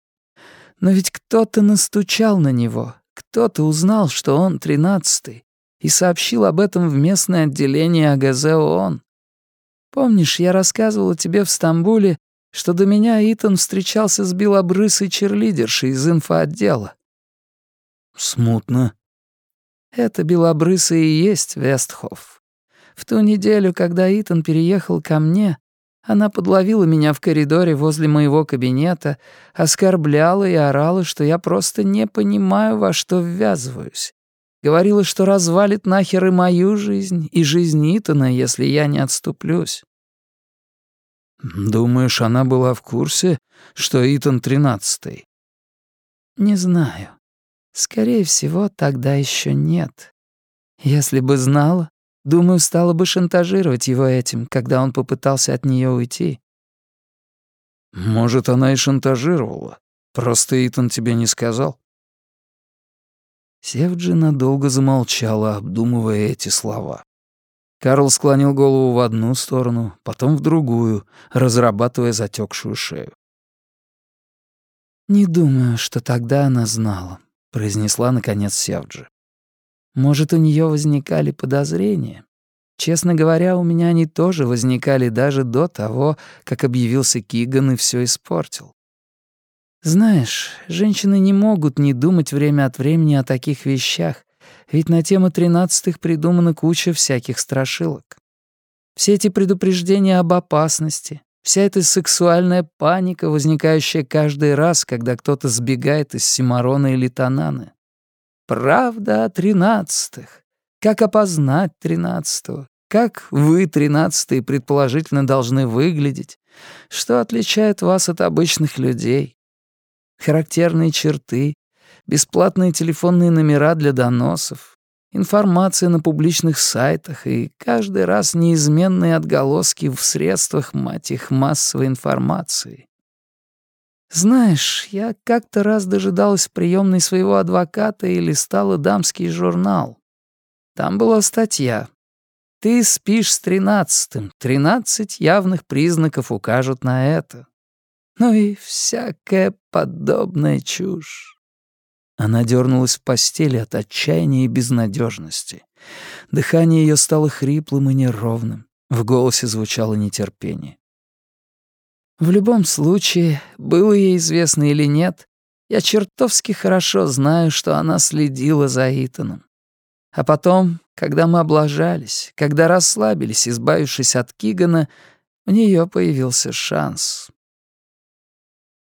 но ведь кто-то настучал на него, кто-то узнал, что он тринадцатый, и сообщил об этом в местное отделение АГЗ ООН. Помнишь, я рассказывала тебе в Стамбуле, что до меня Итан встречался с белобрысой черлидершей из инфоотдела. Смутно. Это белобрысый и есть Вестхоф. В ту неделю, когда Итан переехал ко мне, она подловила меня в коридоре возле моего кабинета, оскорбляла и орала, что я просто не понимаю, во что ввязываюсь. Говорила, что развалит нахер и мою жизнь, и жизнь Итана, если я не отступлюсь. «Думаешь, она была в курсе, что Итан тринадцатый?» «Не знаю. Скорее всего, тогда еще нет. Если бы знала, думаю, стала бы шантажировать его этим, когда он попытался от нее уйти». «Может, она и шантажировала. Просто Итан тебе не сказал?» Севджи надолго замолчала, обдумывая эти слова. Карл склонил голову в одну сторону, потом в другую, разрабатывая затекшую шею. «Не думаю, что тогда она знала», — произнесла наконец Севджи. «Может, у нее возникали подозрения? Честно говоря, у меня они тоже возникали даже до того, как объявился Киган и все испортил. Знаешь, женщины не могут не думать время от времени о таких вещах, ведь на тему тринадцатых придумана куча всяких страшилок. Все эти предупреждения об опасности, вся эта сексуальная паника, возникающая каждый раз, когда кто-то сбегает из Симарона или Тананы. Правда о тринадцатых. Как опознать тринадцатого? как вы, тринадцатые, предположительно должны выглядеть, что отличает вас от обычных людей. Характерные черты, бесплатные телефонные номера для доносов, информация на публичных сайтах и каждый раз неизменные отголоски в средствах, мать их, массовой информации. Знаешь, я как-то раз дожидалась в приемной своего адвоката и листала дамский журнал. Там была статья ты спишь с тринадцатым. Тринадцать явных признаков укажут на это. Ну и всякая подобная чушь. Она дернулась в постели от отчаяния и безнадежности. Дыхание ее стало хриплым и неровным. В голосе звучало нетерпение. В любом случае, было ей известно или нет, я чертовски хорошо знаю, что она следила за Итаном. А потом, когда мы облажались, когда расслабились, избавившись от Кигана, у нее появился шанс.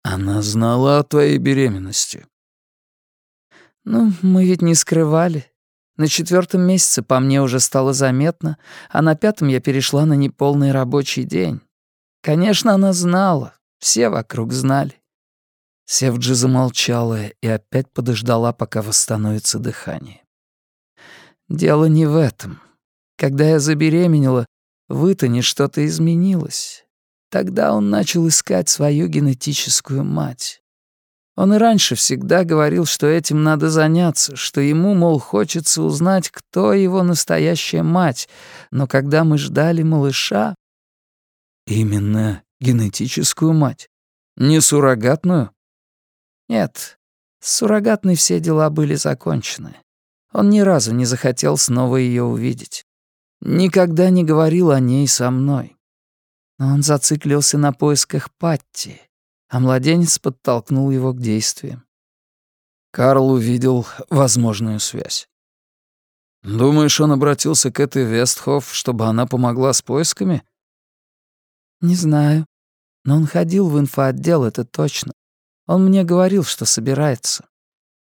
Она знала о твоей беременности. Ну, мы ведь не скрывали. На четвертом месяце по мне уже стало заметно, а на пятом я перешла на неполный рабочий день. Конечно, она знала, все вокруг знали. Севджи замолчала и опять подождала, пока восстановится дыхание. Дело не в этом. Когда я забеременела, в Итане что-то изменилось. Тогда он начал искать свою генетическую мать. Он и раньше всегда говорил, что этим надо заняться, что ему, мол, хочется узнать, кто его настоящая мать, но когда мы ждали малыша... Именно генетическую мать? Не суррогатную? Нет, с суррогатной все дела были закончены. Он ни разу не захотел снова ее увидеть. Никогда не говорил о ней со мной. Но он зациклился на поисках Патти, а младенец подтолкнул его к действиям. Карл увидел возможную связь. «Думаешь, он обратился к этой Вестхоф, чтобы она помогла с поисками?» «Не знаю. Но он ходил в инфоотдел, это точно. Он мне говорил, что собирается.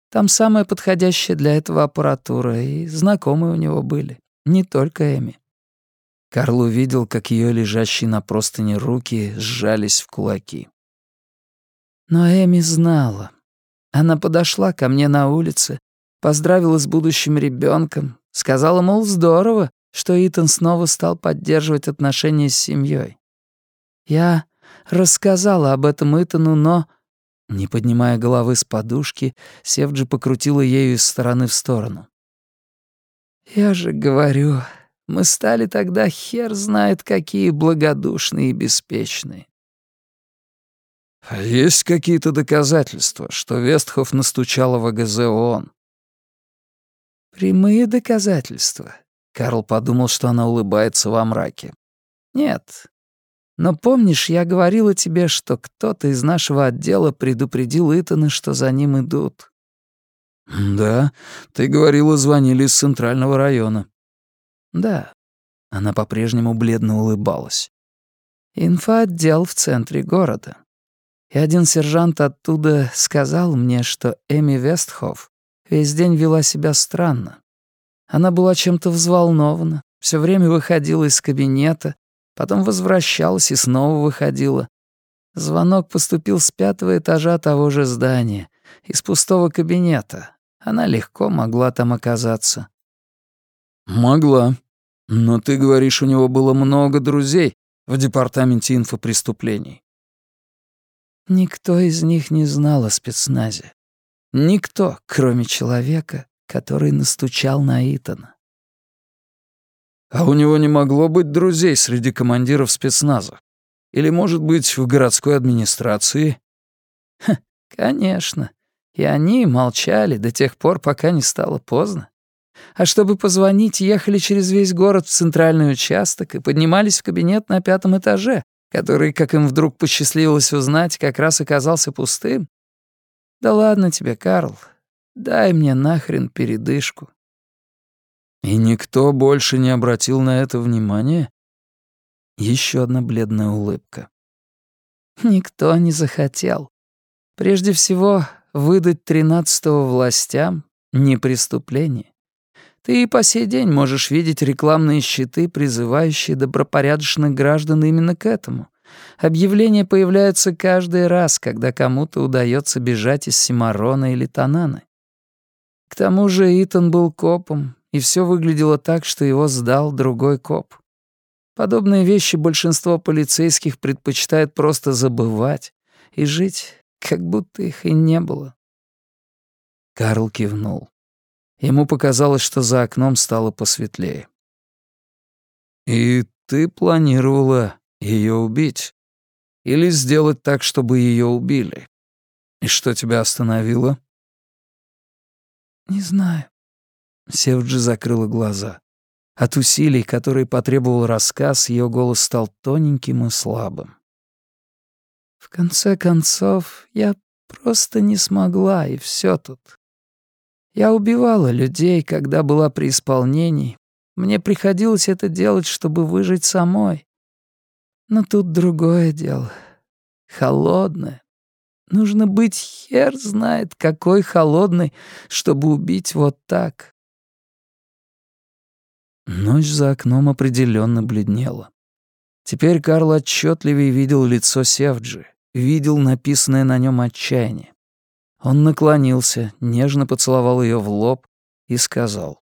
Там самая подходящая для этого аппаратура, и знакомые у него были, не только Эми. Карл увидел, как ее лежащие на простыне руки сжались в кулаки. Но Эми знала. Она подошла ко мне на улице, поздравила с будущим ребенком, сказала, мол, здорово, что Итан снова стал поддерживать отношения с семьей. Я рассказала об этом Итану, но не поднимая головы с подушки, Севджи покрутила ею из стороны в сторону. «Я же говорю, мы стали тогда хер знает какие благодушные и беспечные». «А есть какие-то доказательства, что Вестхоф настучала в АГЗ ООН?» «Прямые доказательства», — Карл подумал, что она улыбается во мраке. «Нет, но помнишь, я говорила тебе, что кто-то из нашего отдела предупредил Итана, что за ним идут?» «Да, ты говорила, звонили из центрального района». «Да». Она по-прежнему бледно улыбалась. «Инфоотдел в центре города. И один сержант оттуда сказал мне, что Эми Вестхоф весь день вела себя странно. Она была чем-то взволнована, все время выходила из кабинета, Потом возвращалась и снова выходила. Звонок поступил с пятого этажа того же здания, из пустого кабинета. Она легко могла там оказаться. «Могла. Но ты говоришь, у него было много друзей в департаменте инфопреступлений». Никто из них не знал о спецназе. Никто, кроме человека, который настучал на Итана. А у него не могло быть друзей среди командиров спецназа? Или, может быть, в городской администрации? Ха, конечно. И они молчали до тех пор, пока не стало поздно. А чтобы позвонить, ехали через весь город в центральный участок и поднимались в кабинет на пятом этаже, который, как им вдруг посчастливилось узнать, как раз оказался пустым. Да ладно тебе, Карл, дай мне нахрен передышку. И никто больше не обратил на это внимания? Еще одна бледная улыбка. Никто не захотел. Прежде всего, выдать тринадцатого властям — не преступление. Ты и по сей день можешь видеть рекламные щиты, призывающие добропорядочных граждан именно к этому. Объявления появляются каждый раз, когда кому-то удается бежать из Симарона или Тананы. К тому же Итан был копом, и все выглядело так, что его сдал другой коп. Подобные вещи большинство полицейских предпочитает просто забывать и жить, как будто их и не было. Карл кивнул. Ему показалось, что за окном стало посветлее. «И ты планировала ее убить? Или сделать так, чтобы ее убили? И что тебя остановило?» «Не знаю». Севджи закрыла глаза. От усилий, которые потребовал рассказ, ее голос стал тоненьким и слабым. «В конце концов, я просто не смогла, и все тут. Я убивала людей, когда была при исполнении. Мне приходилось это делать, чтобы выжить самой. Но тут другое дело. Холодное, Нужно быть хер знает какой холодный, чтобы убить вот так. Ночь за окном определенно бледнела. Теперь Карл отчетливее видел лицо Севджи, видел написанное на нем отчаяние. Он наклонился, нежно поцеловал ее в лоб и сказал.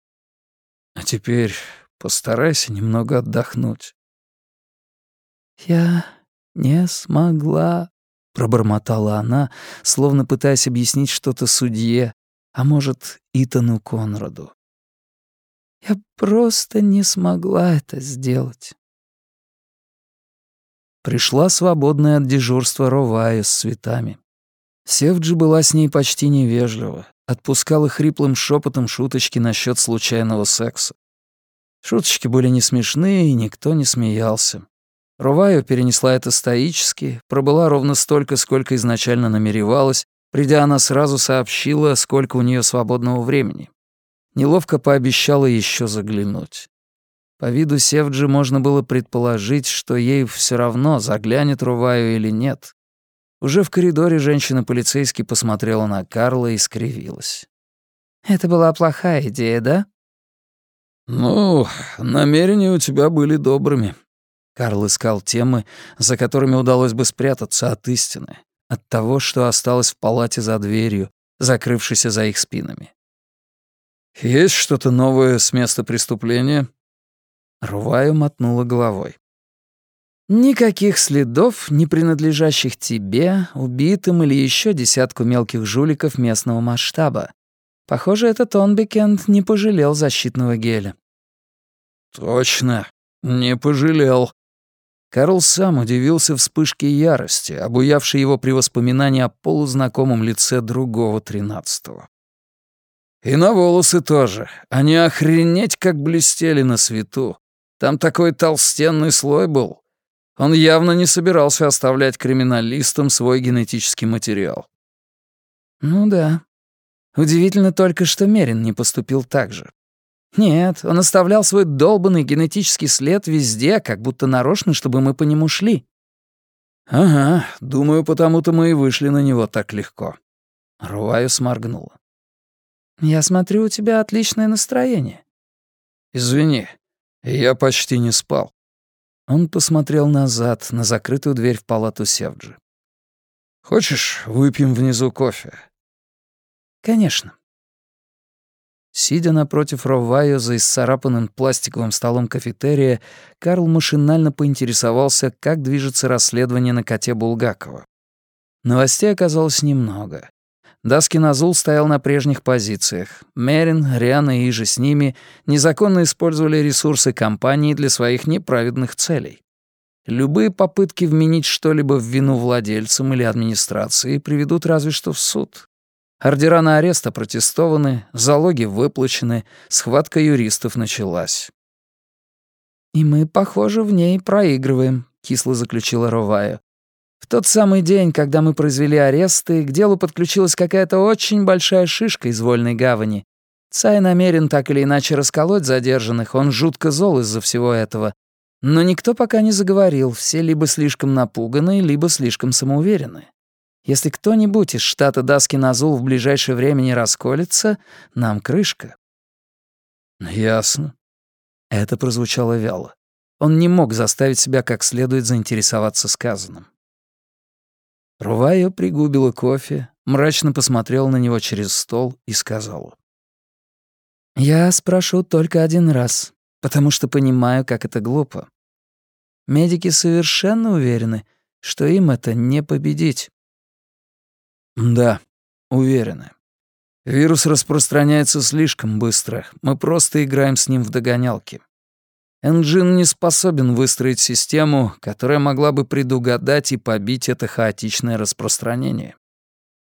«А теперь постарайся немного отдохнуть». «Я не смогла», Пробормотала она, словно пытаясь объяснить что-то судье, а может, Итану Конраду. «Я просто не смогла это сделать». Пришла свободная от дежурства Ровая с цветами. Севджи была с ней почти невежлива, отпускала хриплым шепотом шуточки насчет случайного секса. Шуточки были не смешные, и никто не смеялся. Руваю перенесла это стоически, пробыла ровно столько, сколько изначально намеревалась, придя она сразу сообщила, сколько у нее свободного времени. Неловко пообещала еще заглянуть. По виду Севджи можно было предположить, что ей все равно, заглянет Руваю или нет. Уже в коридоре женщина-полицейский посмотрела на Карла и скривилась. «Это была плохая идея, да?» «Ну, намерения у тебя были добрыми», Карл искал темы, за которыми удалось бы спрятаться от истины, от того, что осталось в палате за дверью, закрывшейся за их спинами. «Есть что-то новое с места преступления?» Руваю мотнула головой. «Никаких следов, не принадлежащих тебе, убитым или еще десятку мелких жуликов местного масштаба. Похоже, этот Онбекенд не пожалел защитного геля». «Точно, не пожалел», Карл сам удивился вспышке ярости, обуявшей его при воспоминании о полузнакомом лице другого тринадцатого. И на волосы тоже. Они охренеть как блестели на свету. Там такой толстенный слой был. Он явно не собирался оставлять криминалистам свой генетический материал. Ну да. Удивительно только, что Мерин не поступил так же. Нет, он оставлял свой долбанный генетический след везде, как будто нарочно, чтобы мы по нему шли. Ага, думаю, потому-то мы и вышли на него так легко. Руаю сморгнула. Я смотрю, у тебя отличное настроение. Извини, я почти не спал. Он посмотрел назад, на закрытую дверь в палату Севджи. «Хочешь, выпьем внизу кофе?» «Конечно». Сидя напротив Ровайо за исцарапанным пластиковым столом кафетерия, Карл машинально поинтересовался, как движется расследование на коте Булгакова. Новостей оказалось немного. Даскин Азул стоял на прежних позициях. Мерин, Риана и Иже с ними незаконно использовали ресурсы компании для своих неправедных целей. Любые попытки вменить что-либо в вину владельцам или администрации приведут разве что в суд. Ордера на арест опротестованы, залоги выплачены, схватка юристов началась. «И мы, похоже, в ней проигрываем», — кисло заключила Ровая. «В тот самый день, когда мы произвели аресты, к делу подключилась какая-то очень большая шишка из Вольной гавани. Цай намерен так или иначе расколоть задержанных, он жутко зол из-за всего этого. Но никто пока не заговорил, все либо слишком напуганы, либо слишком самоуверены. Если кто-нибудь из штата Даскин-Азул в ближайшее время не расколется, нам крышка. Ясно. Это прозвучало вяло. Он не мог заставить себя как следует заинтересоваться сказанным. Рувайо пригубила кофе, мрачно посмотрела на него через стол и сказала. «Я спрошу только один раз, потому что понимаю, как это глупо. Медики совершенно уверены, что им это не победить». «Да, уверены. Вирус распространяется слишком быстро. Мы просто играем с ним в догонялки. Энджин не способен выстроить систему, которая могла бы предугадать и побить это хаотичное распространение.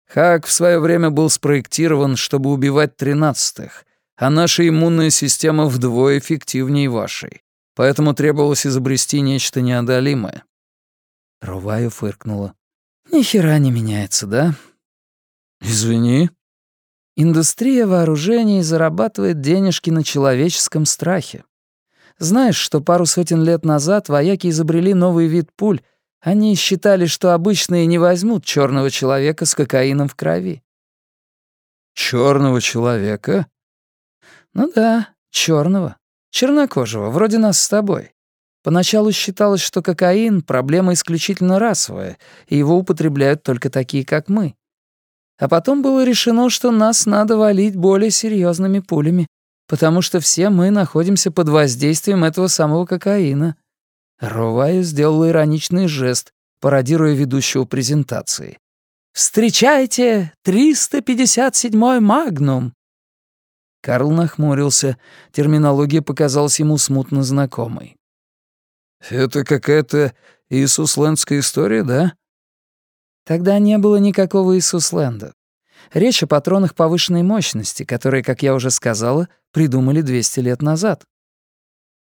Хак в свое время был спроектирован, чтобы убивать тринадцатых, а наша иммунная система вдвое эффективнее вашей. Поэтому требовалось изобрести нечто неодолимое. Руваю фыркнула. «Ни хера не меняется, да?» «Извини», Индустрия вооружений зарабатывает денежки на человеческом страхе. Знаешь, что пару сотен лет назад вояки изобрели новый вид пуль, они считали, что обычные не возьмут черного человека с кокаином в крови. Черного человека? Ну да, черного. Чернокожего, вроде нас с тобой. Поначалу считалось, что кокаин — проблема исключительно расовая, и его употребляют только такие, как мы. А потом было решено, что нас надо валить более серьезными пулями, потому что все мы находимся под воздействием этого самого кокаина. Ровая сделала ироничный жест, пародируя ведущего презентации. «Встречайте, 357-й Магнум!» Карл нахмурился, терминология показалась ему смутно знакомой. «Это какая-то Иисуслендская история, да?» Тогда не было никакого Иисусленда. Речь о патронах повышенной мощности, которые, как я уже сказала, придумали 200 лет назад.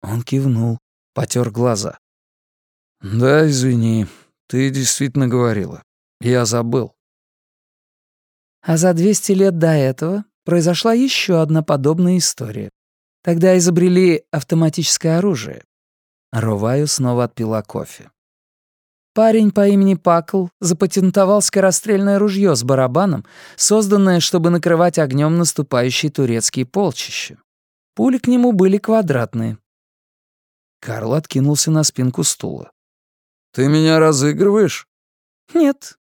Он кивнул, потер глаза. «Да, извини, ты действительно говорила. Я забыл». А за 200 лет до этого произошла еще одна подобная история. Тогда изобрели автоматическое оружие. Роваю снова отпила кофе. Парень по имени Пакл запатентовал скорострельное ружье с барабаном, созданное, чтобы накрывать огнем наступающие турецкие полчища. Пули к нему были квадратные. Карл откинулся на спинку стула. «Ты меня разыгрываешь?» «Нет.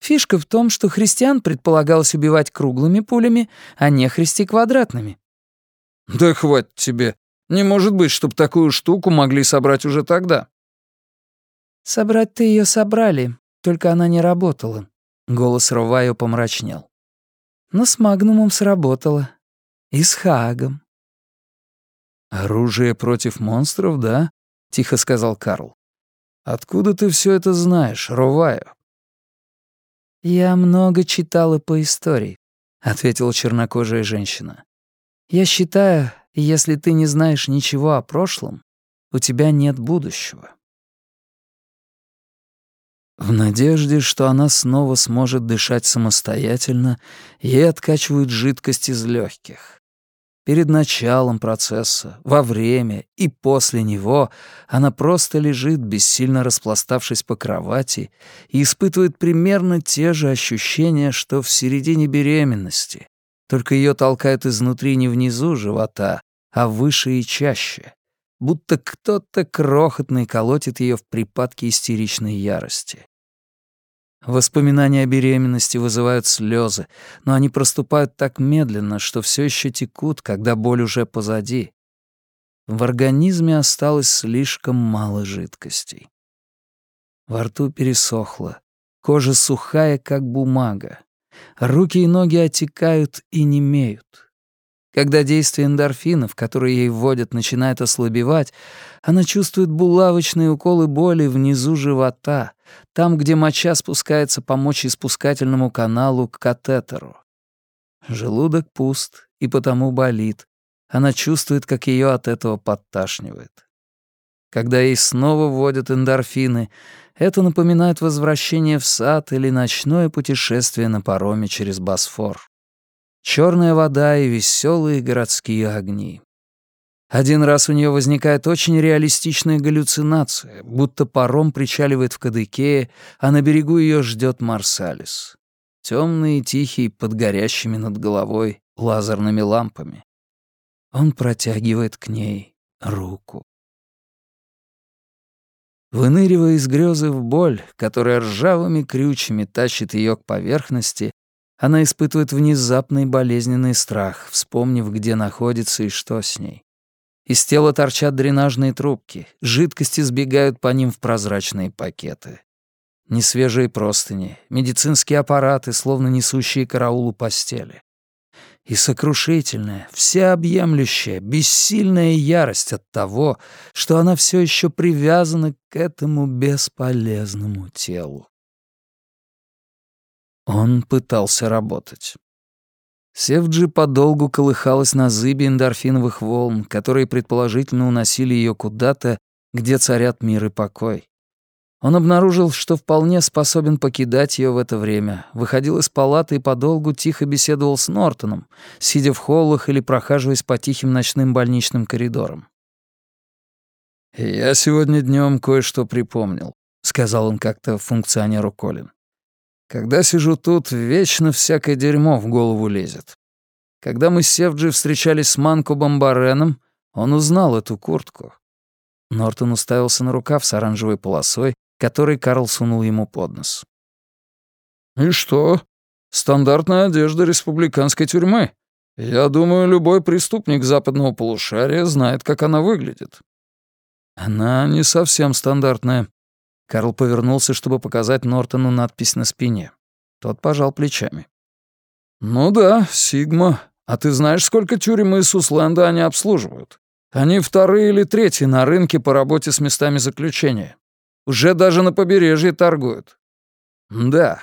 Фишка в том, что христиан предполагалось убивать круглыми пулями, а не христи квадратными». «Да хватит тебе. Не может быть, чтобы такую штуку могли собрать уже тогда». «Собрать-то ее собрали, только она не работала». Голос Роваю помрачнел. «Но с Магнумом сработало. И с Хаагом». «Оружие против монстров, да?» — тихо сказал Карл. «Откуда ты все это знаешь, Роваю?» «Я много читала по истории», — ответила чернокожая женщина. «Я считаю, если ты не знаешь ничего о прошлом, у тебя нет будущего». В надежде, что она снова сможет дышать самостоятельно, ей откачивают жидкость из легких. Перед началом процесса, во время и после него она просто лежит, бессильно распластавшись по кровати, и испытывает примерно те же ощущения, что в середине беременности, только ее толкают изнутри не внизу живота, а выше и чаще, будто кто-то крохотный колотит ее в припадке истеричной ярости. Воспоминания о беременности вызывают слезы, но они проступают так медленно, что все еще текут, когда боль уже позади. В организме осталось слишком мало жидкостей. Во рту пересохло, кожа сухая, как бумага. Руки и ноги отекают и немеют. Когда действие эндорфинов, которые ей вводят, начинает ослабевать, она чувствует булавочные уколы боли внизу живота, там, где моча спускается по мочеиспускательному каналу к катетеру. Желудок пуст и потому болит. Она чувствует, как ее от этого подташнивает. Когда ей снова вводят эндорфины, это напоминает возвращение в сад или ночное путешествие на пароме через Босфор черная вода и веселые городские огни. Один раз у нее возникает очень реалистичная галлюцинация, будто паром причаливает в Кадыкее, а на берегу ее ждет Марсалис. Темный и тихий, под горящими над головой лазерными лампами. Он протягивает к ней руку. Выныривая из грезы в боль, которая ржавыми крючьями тащит ее к поверхности, она испытывает внезапный болезненный страх, вспомнив, где находится и что с ней. Из тела торчат дренажные трубки, жидкости сбегают по ним в прозрачные пакеты. Несвежие простыни, медицинские аппараты, словно несущие караулу постели. И сокрушительная, всеобъемлющая, бессильная ярость от того, что она все еще привязана к этому бесполезному телу. Он пытался работать. Севджи подолгу колыхалась на зыбе эндорфиновых волн, которые предположительно уносили ее куда-то, где царят мир и покой. Он обнаружил, что вполне способен покидать ее в это время, выходил из палаты и подолгу тихо беседовал с Нортоном, сидя в холлах или прохаживаясь по тихим ночным больничным коридорам. «Я сегодня днем кое-что припомнил», — сказал он как-то функционеру Колин. Когда сижу тут, вечно всякое дерьмо в голову лезет. Когда мы с Севджи встречались с Манко Бомбареном, он узнал эту куртку. Нортон уставился на рукав с оранжевой полосой, который Карл сунул ему под нос. «И что? Стандартная одежда республиканской тюрьмы. Я думаю, любой преступник западного полушария знает, как она выглядит». «Она не совсем стандартная», Карл повернулся, чтобы показать Нортону надпись на спине. Тот пожал плечами. «Ну да, Сигма. А ты знаешь, сколько тюрем из Усленда они обслуживают? Они вторые или третьи на рынке по работе с местами заключения. Уже даже на побережье торгуют». «Да.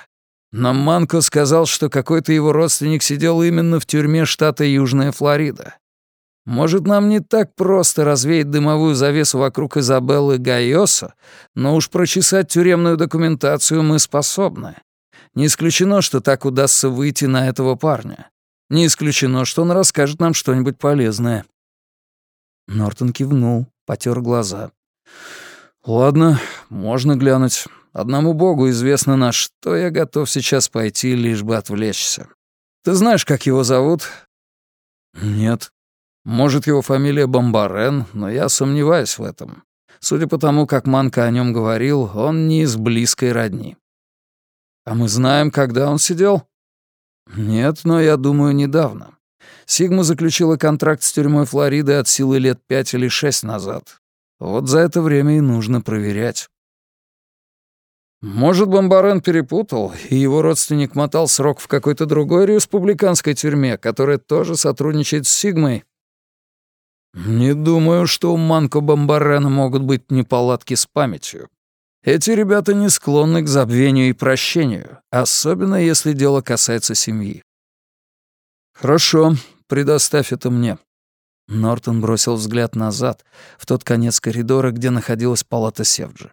Но Манко сказал, что какой-то его родственник сидел именно в тюрьме штата Южная Флорида. Может, нам не так просто развеять дымовую завесу вокруг Изабеллы Гайоса, но уж прочесать тюремную документацию мы способны. Не исключено, что так удастся выйти на этого парня. Не исключено, что он расскажет нам что-нибудь полезное». Нортон кивнул, потер глаза. «Ладно, можно глянуть. Одному богу известно, на что я готов сейчас пойти, лишь бы отвлечься. Ты знаешь, как его зовут?» «Нет», может, его фамилия Бомбарен, но я сомневаюсь в этом. Судя по тому, как Манка о нем говорил, он не из близкой родни. А мы знаем, когда он сидел? Нет, но я думаю, недавно. Сигма заключила контракт с тюрьмой Флориды от силы лет пять или шесть назад. Вот за это время и нужно проверять. Может, Бомбарен перепутал, и его родственник мотал срок в какой-то другой республиканской тюрьме, которая тоже сотрудничает с Сигмой? «Не думаю, что у Манко Бомбарена могут быть неполадки с памятью. Эти ребята не склонны к забвению и прощению, особенно если дело касается семьи». «Хорошо, предоставь это мне». Нортон бросил взгляд назад, в тот конец коридора, где находилась палата Севджи.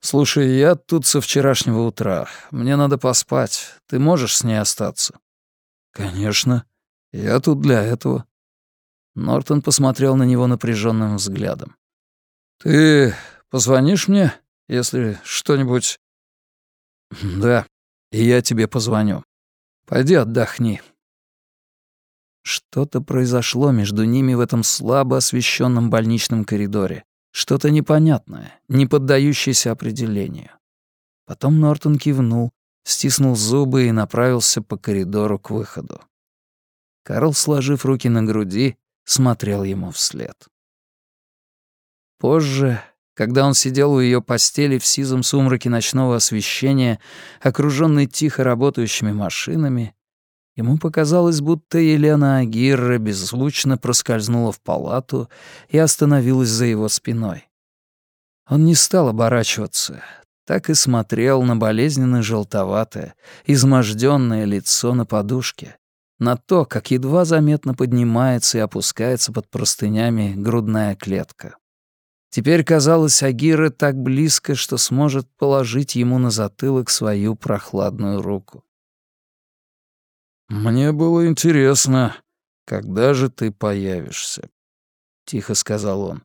«Слушай, я тут со вчерашнего утра. Мне надо поспать. Ты можешь с ней остаться?» «Конечно. Я тут для этого». Нортон посмотрел на него напряженным взглядом. «Ты позвонишь мне, если что-нибудь...» «Да, и я тебе позвоню. Пойди отдохни». Что-то произошло между ними в этом слабо освещенном больничном коридоре. Что-то непонятное, не поддающееся определению. Потом Нортон кивнул, стиснул зубы и направился по коридору к выходу. Карл, сложив руки на груди, смотрел ему вслед. Позже, когда он сидел у ее постели в сизом сумраке ночного освещения, окруженный тихо работающими машинами, ему показалось, будто Елена Агирра беззвучно проскользнула в палату и остановилась за его спиной. Он не стал оборачиваться, так и смотрел на болезненно желтоватое, изможденное лицо на подушке, на то, как едва заметно поднимается и опускается под простынями грудная клетка. Теперь казалось Агира так близко, что сможет положить ему на затылок свою прохладную руку. «Мне было интересно, когда же ты появишься?» — тихо сказал он.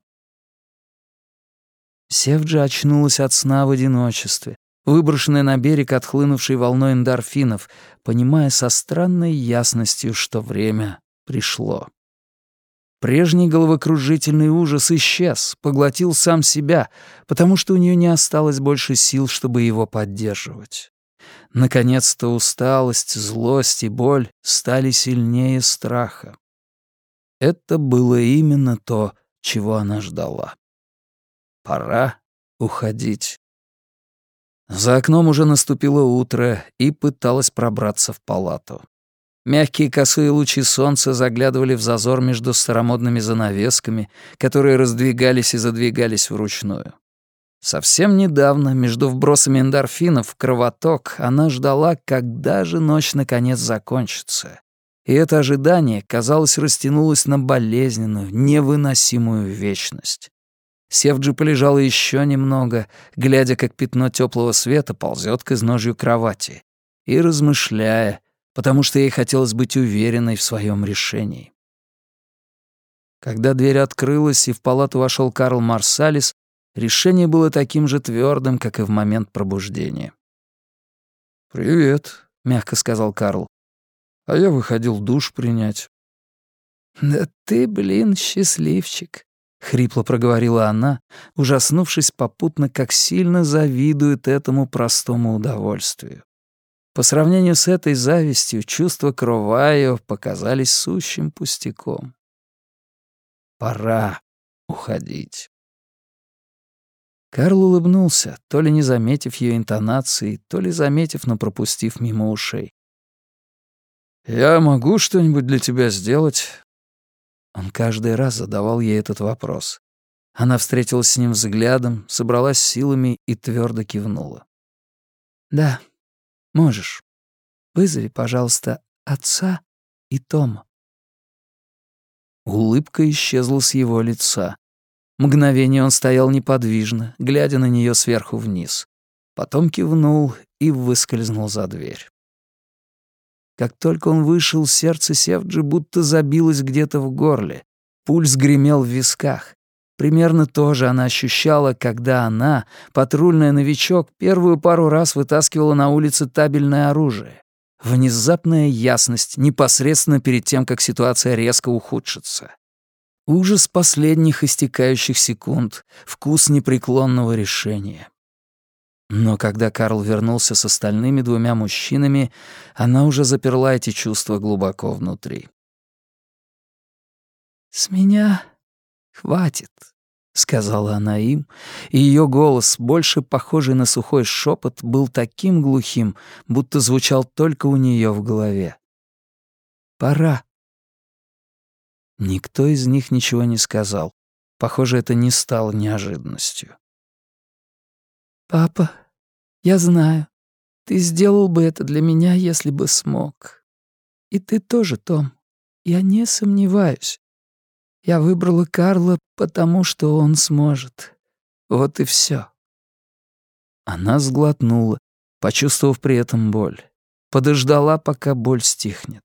Севджа очнулась от сна в одиночестве, выброшенная на берег отхлынувшей волной эндорфинов, понимая со странной ясностью, что время пришло. Прежний головокружительный ужас исчез, поглотил сам себя, потому что у нее не осталось больше сил, чтобы его поддерживать. Наконец-то усталость, злость и боль стали сильнее страха. Это было именно то, чего она ждала. Пора уходить. За окном уже наступило утро и пыталась пробраться в палату. Мягкие косые лучи солнца заглядывали в зазор между старомодными занавесками, которые раздвигались и задвигались вручную. Совсем недавно, между вбросами эндорфинов в кровоток, она ждала, когда же ночь наконец закончится. И это ожидание, казалось, растянулось на болезненную, невыносимую вечность. Севджи полежала еще немного, глядя, как пятно теплого света ползет к изножью кровати, и размышляя, потому что ей хотелось быть уверенной в своем решении. Когда дверь открылась и в палату вошел Карл Марсалис, решение было таким же твердым, как и в момент пробуждения. «Привет», — мягко сказал Карл. «А я выходил душ принять». «Да ты, блин, счастливчик», — хрипло проговорила она, ужаснувшись попутно, как сильно завидует этому простому удовольствию. По сравнению с этой завистью, чувства Кровайо показались сущим пустяком. Пора уходить. Карл улыбнулся, то ли не заметив ее интонации, то ли заметив, но пропустив мимо ушей. «Я могу что-нибудь для тебя сделать?» Он каждый раз задавал ей этот вопрос. Она встретилась с ним взглядом, собралась силами и твердо кивнула. «Да, Можешь. Вызови, пожалуйста, отца и Тома». Улыбка исчезла с его лица. Мгновение он стоял неподвижно, глядя на нее сверху вниз. Потом кивнул и выскользнул за дверь. Как только он вышел, сердце Севджи будто забилось где-то в горле. Пульс гремел в висках. Примерно то же она ощущала, когда она, патрульная новичок, первую пару раз вытаскивала на улице табельное оружие. Внезапная ясность непосредственно перед тем, как ситуация резко ухудшится. Ужас последних истекающих секунд, вкус непреклонного решения. Но когда Карл вернулся с остальными двумя мужчинами, она уже заперла эти чувства глубоко внутри. «С меня «Хватит», — сказала она им, и ее голос, больше похожий на сухой шепот, был таким глухим, будто звучал только у нее в голове. «Пора». Никто из них ничего не сказал. Похоже, это не стало неожиданностью. «Папа, я знаю, ты сделал бы это для меня, если бы смог. И ты тоже, Том. Я не сомневаюсь. Я выбрала Карла, потому что он сможет. Вот и все. Она сглотнула, почувствовав при этом боль. Подождала, пока боль стихнет.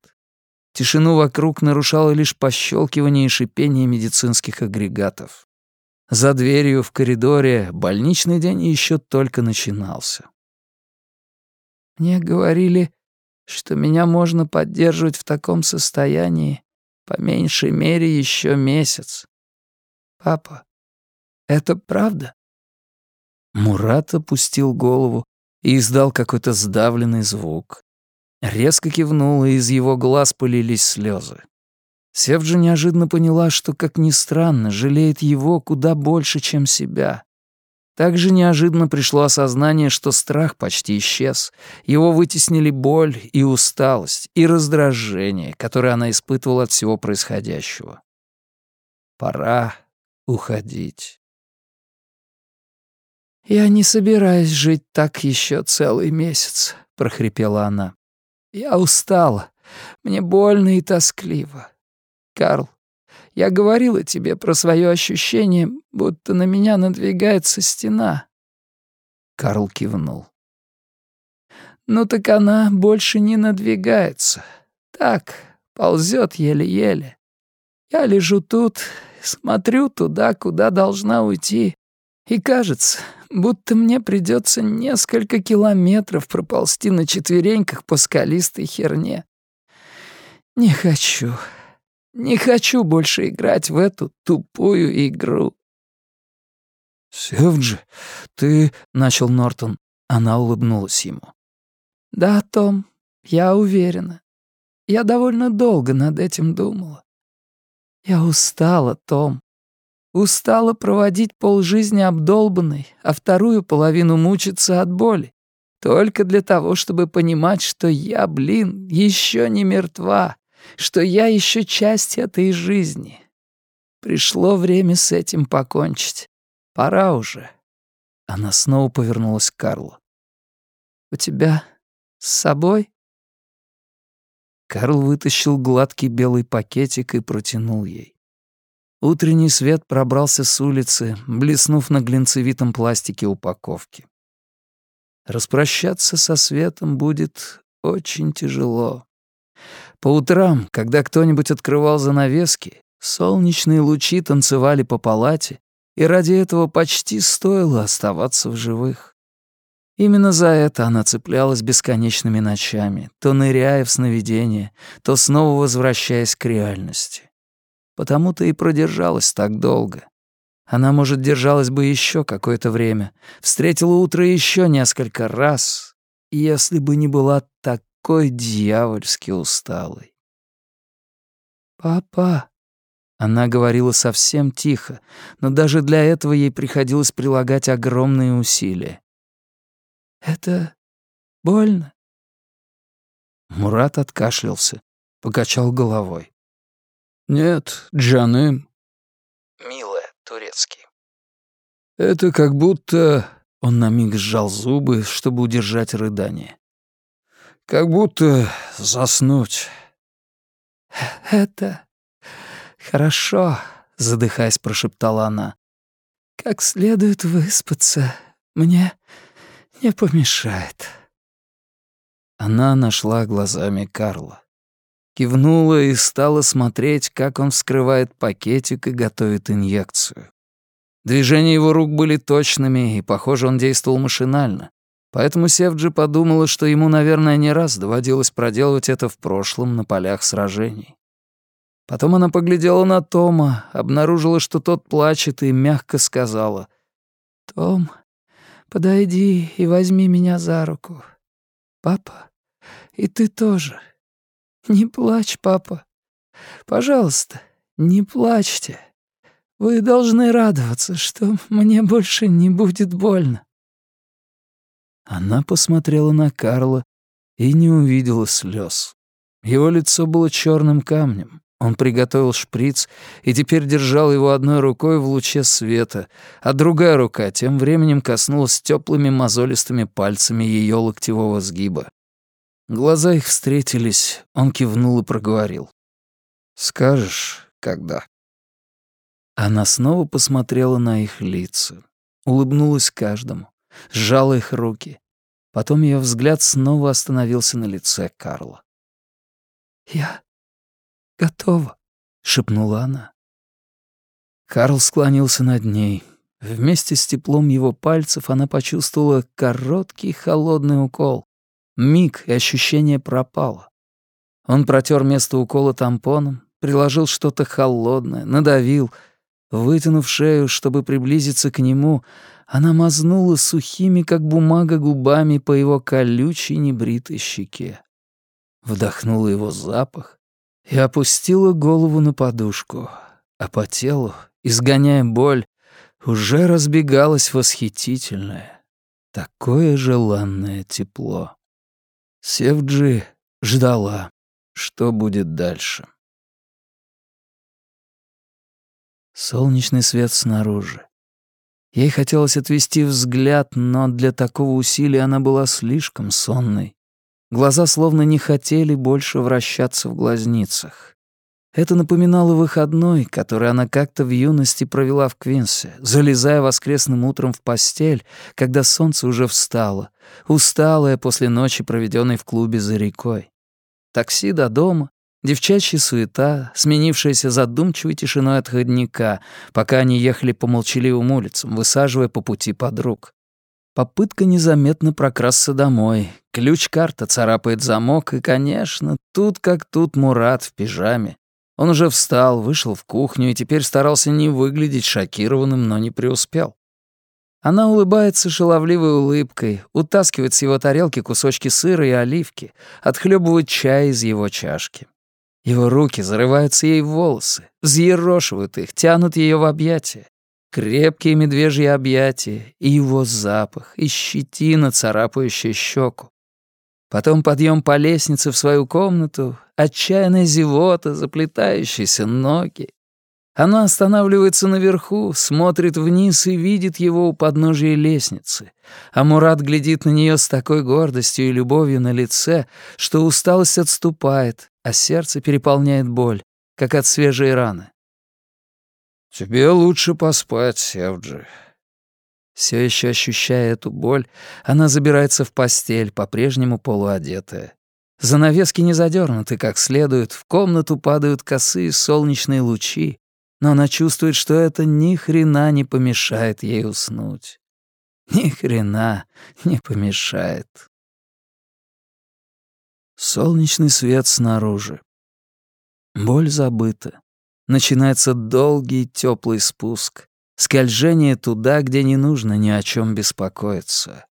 Тишину вокруг нарушало лишь пощелкивание и шипение медицинских агрегатов. За дверью в коридоре больничный день еще только начинался. Мне говорили, что меня можно поддерживать в таком состоянии, по меньшей мере еще месяц. Папа, это правда? Мурат опустил голову и издал какой-то сдавленный звук. Резко кивнул, и из его глаз полились слезы. Севджи неожиданно поняла, что, как ни странно, жалеет его куда больше, чем себя. Также неожиданно пришло осознание, что страх почти исчез. Его вытеснили боль и усталость, и раздражение, которое она испытывала от всего происходящего. Пора уходить. «Я не собираюсь жить так еще целый месяц», — прохрипела она. «Я устала. Мне больно и тоскливо. Карл, я говорила тебе про свое ощущение, будто на меня надвигается стена». Карл кивнул. «Ну так она больше не надвигается. Так, ползет еле-еле. Я лежу тут, смотрю туда, куда должна уйти, и кажется, будто мне придется несколько километров проползти на четвереньках по скалистой херне. Не хочу. Не хочу больше играть в эту тупую игру». «Севджи, ты...» — начал Нортон. Она улыбнулась ему. «Да, Том, я уверена. Я довольно долго над этим думала. Я устала, Том. Устала проводить полжизни обдолбанной, а вторую половину мучиться от боли. Только для того, чтобы понимать, что я, блин, еще не мертва, что я еще часть этой жизни. Пришло время с этим покончить. Пора уже. Она снова повернулась к Карлу. «У тебя с собой?» Карл вытащил гладкий белый пакетик и протянул ей. Утренний свет пробрался с улицы, блеснув на глинцевитом пластике упаковки. Распрощаться со светом будет очень тяжело. По утрам, когда кто-нибудь открывал занавески, солнечные лучи танцевали по палате, и ради этого почти стоило оставаться в живых. Именно за это она цеплялась бесконечными ночами, то ныряя в сновидение, то снова возвращаясь к реальности. Потому-то и продержалась так долго. Она, может, держалась бы еще какое-то время, встретила утро еще несколько раз, если бы не была такой дьявольски усталой. «Папа», она говорила совсем тихо, но даже для этого ей приходилось прилагать огромные усилия. «Это больно?» Мурат откашлялся, покачал головой. «Нет, Джаным». «Милая, турецкий». «Это как будто...» Он на миг сжал зубы, чтобы удержать рыдание. «Как будто заснуть». «Это хорошо», — задыхаясь, прошептала она. «Как следует выспаться. Мне не помешает». Она нашла глазами Карла. Кивнула и стала смотреть, как он вскрывает пакетик и готовит инъекцию. Движения его рук были точными, и, похоже, он действовал машинально. Поэтому Севджи подумала, что ему, наверное, не раз доводилось проделывать это в прошлом на полях сражений. Потом она поглядела на Тома, обнаружила, что тот плачет, и мягко сказала. «Том, Подойди и возьми меня за руку. Папа, и ты тоже. Не плачь, папа. Пожалуйста, не плачьте. Вы должны радоваться, что мне больше не будет больно». Она посмотрела на Карла и не увидела слез. Его лицо было черным камнем. Он приготовил шприц и теперь держал его одной рукой в луче света, а другая рука тем временем коснулась теплыми мозолистыми пальцами ее локтевого сгиба. Глаза их встретились, он кивнул и проговорил. «Скажешь, когда?» Она снова посмотрела на их лица, улыбнулась каждому, сжала их руки. Потом ее взгляд снова остановился на лице Карла. «Я готова», — шепнула она. Карл склонился над ней. Вместе с теплом его пальцев она почувствовала короткий холодный укол. Миг, и ощущение пропало. Он протер место укола тампоном, приложил что-то холодное, надавил. Вытянув шею, чтобы приблизиться к нему, она мазнула сухими, как бумага, губами по его колючей небритой щеке. Вдохнула его запах, и опустила голову на подушку, а по телу, изгоняя боль, уже разбегалось восхитительное, такое желанное тепло. Севджи ждала, что будет дальше. Солнечный свет снаружи. Ей хотелось отвести взгляд, но для такого усилия она была слишком сонной. Глаза словно не хотели больше вращаться в глазницах. Это напоминало выходной, который она как-то в юности провела в Квинсе, залезая воскресным утром в постель, когда солнце уже встало, усталая после ночи, проведенной в клубе за рекой. Такси до дома, девчачья суета, сменившаяся задумчивой тишиной отходника, пока они ехали по молчаливым улицам, высаживая по пути подруг. Попытка незаметно прокрасться домой. Ключ-карта царапает замок, и, конечно, тут как тут Мурат в пижаме. Он уже встал, вышел в кухню и теперь старался не выглядеть шокированным, но не преуспел. Она улыбается шаловливой улыбкой, утаскивает с его тарелки кусочки сыра и оливки, отхлебывает чай из его чашки. Его руки зарываются ей в волосы, взъерошивают их, тянут ее в объятия. Крепкие медвежьи объятия, и его запах, и щетина, царапающая щеку. Потом подъем по лестнице в свою комнату, отчаянная зевота, заплетающиеся ноги. Она останавливается наверху, смотрит вниз и видит его у подножия лестницы. А Мурат глядит на нее с такой гордостью и любовью на лице, что усталость отступает, а сердце переполняет боль, как от свежей раны. «Тебе лучше поспать, Севджи». Все еще ощущая эту боль, она забирается в постель, по-прежнему полуодетая. Занавески не задернуты как следует, в комнату падают косые солнечные лучи, но она чувствует, что это ни хрена не помешает ей уснуть. Ни хрена не помешает. Солнечный свет снаружи. Боль забыта. Начинается долгий теплый спуск, скольжение туда, где не нужно ни о чем беспокоиться.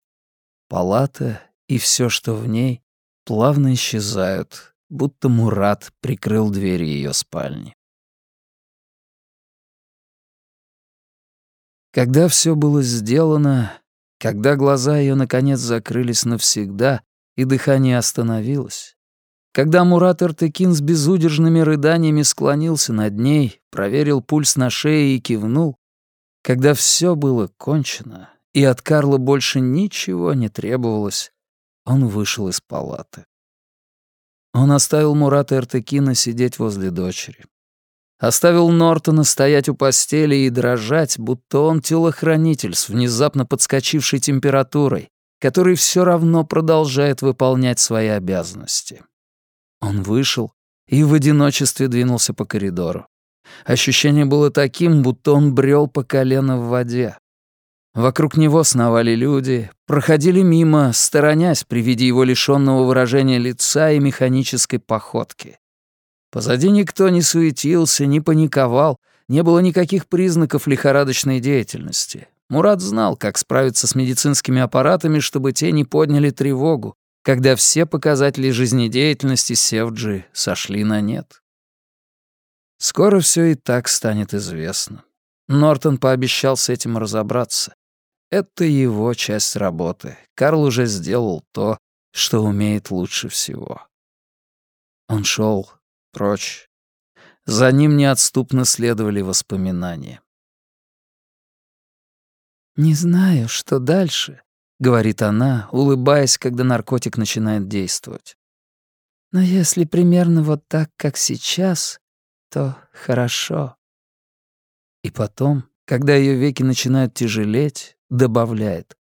Палата и все, что в ней, плавно исчезают, будто Мурат прикрыл двери ее спальни. Когда все было сделано, когда глаза ее наконец закрылись навсегда и дыхание остановилось, когда Мурат Эртекин с безудержными рыданиями склонился над ней, проверил пульс на шее и кивнул, когда все было кончено, и от Карла больше ничего не требовалось, он вышел из палаты. Он оставил Мурата Эртекина сидеть возле дочери. Оставил Нортона стоять у постели и дрожать, будто он телохранитель с внезапно подскочившей температурой, который все равно продолжает выполнять свои обязанности. Он вышел и в одиночестве двинулся по коридору. Ощущение было таким, будто он брел по колено в воде. Вокруг него сновали люди, проходили мимо, сторонясь при виде его лишенного выражения лица и механической походки. Позади никто не суетился, не паниковал, не было никаких признаков лихорадочной деятельности. Мурат знал, как справиться с медицинскими аппаратами, чтобы те не подняли тревогу, когда все показатели жизнедеятельности Севджи сошли на нет. Скоро все и так станет известно. Нортон пообещал с этим разобраться. Это его часть работы. Карл уже сделал то, что умеет лучше всего. Он шел прочь. За ним неотступно следовали воспоминания. «Не знаю, что дальше», говорит она, улыбаясь, когда наркотик начинает действовать. Но если примерно вот так, как сейчас, то хорошо. И потом, когда ее веки начинают тяжелеть, добавляет.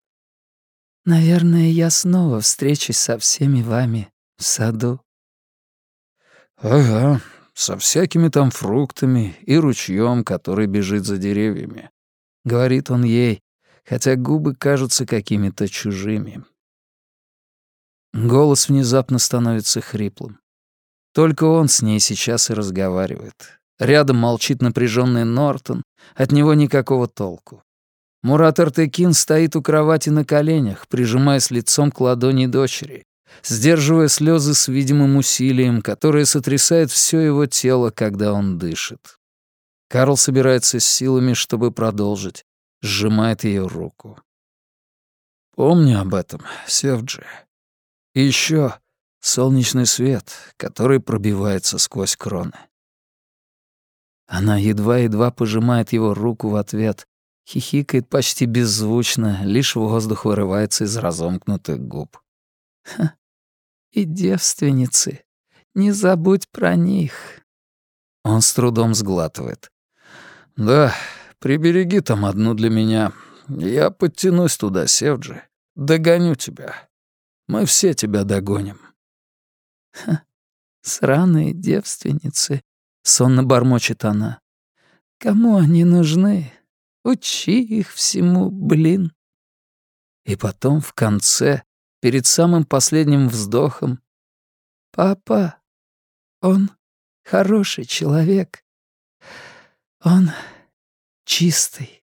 Наверное, я снова встречусь со всеми вами в саду. Ага, со всякими там фруктами и ручьем, который бежит за деревьями. Говорит он ей, хотя губы кажутся какими-то чужими. Голос внезапно становится хриплым. Только он с ней сейчас и разговаривает. Рядом молчит напряженный Нортон, от него никакого толку. Мурат Артекин стоит у кровати на коленях, прижимаясь лицом к ладони дочери, сдерживая слезы с видимым усилием, которое сотрясает все его тело, когда он дышит. Карл собирается с силами, чтобы продолжить, сжимает ее руку. «Помни об этом, Севджи. И еще солнечный свет, который пробивается сквозь кроны». Она едва-едва пожимает его руку в ответ, хихикает почти беззвучно, лишь воздух вырывается из разомкнутых губ. «Ха, и девственницы, не забудь про них». Он с трудом сглатывает. «Да, Прибереги там одну для меня. Я подтянусь туда, Севджи. Догоню тебя. Мы все тебя догоним». «Ха, сраные девственницы», — сонно бормочет она. «Кому они нужны? Учи их всему, блин». И потом в конце, перед самым последним вздохом, «Папа, он хороший человек. Он чистый.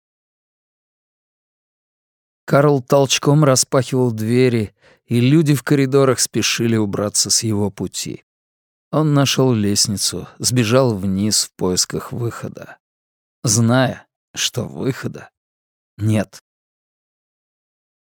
Карл толчком распахивал двери, и люди в коридорах спешили убраться с его пути. Он нашел лестницу, сбежал вниз в поисках выхода, зная, что выхода нет.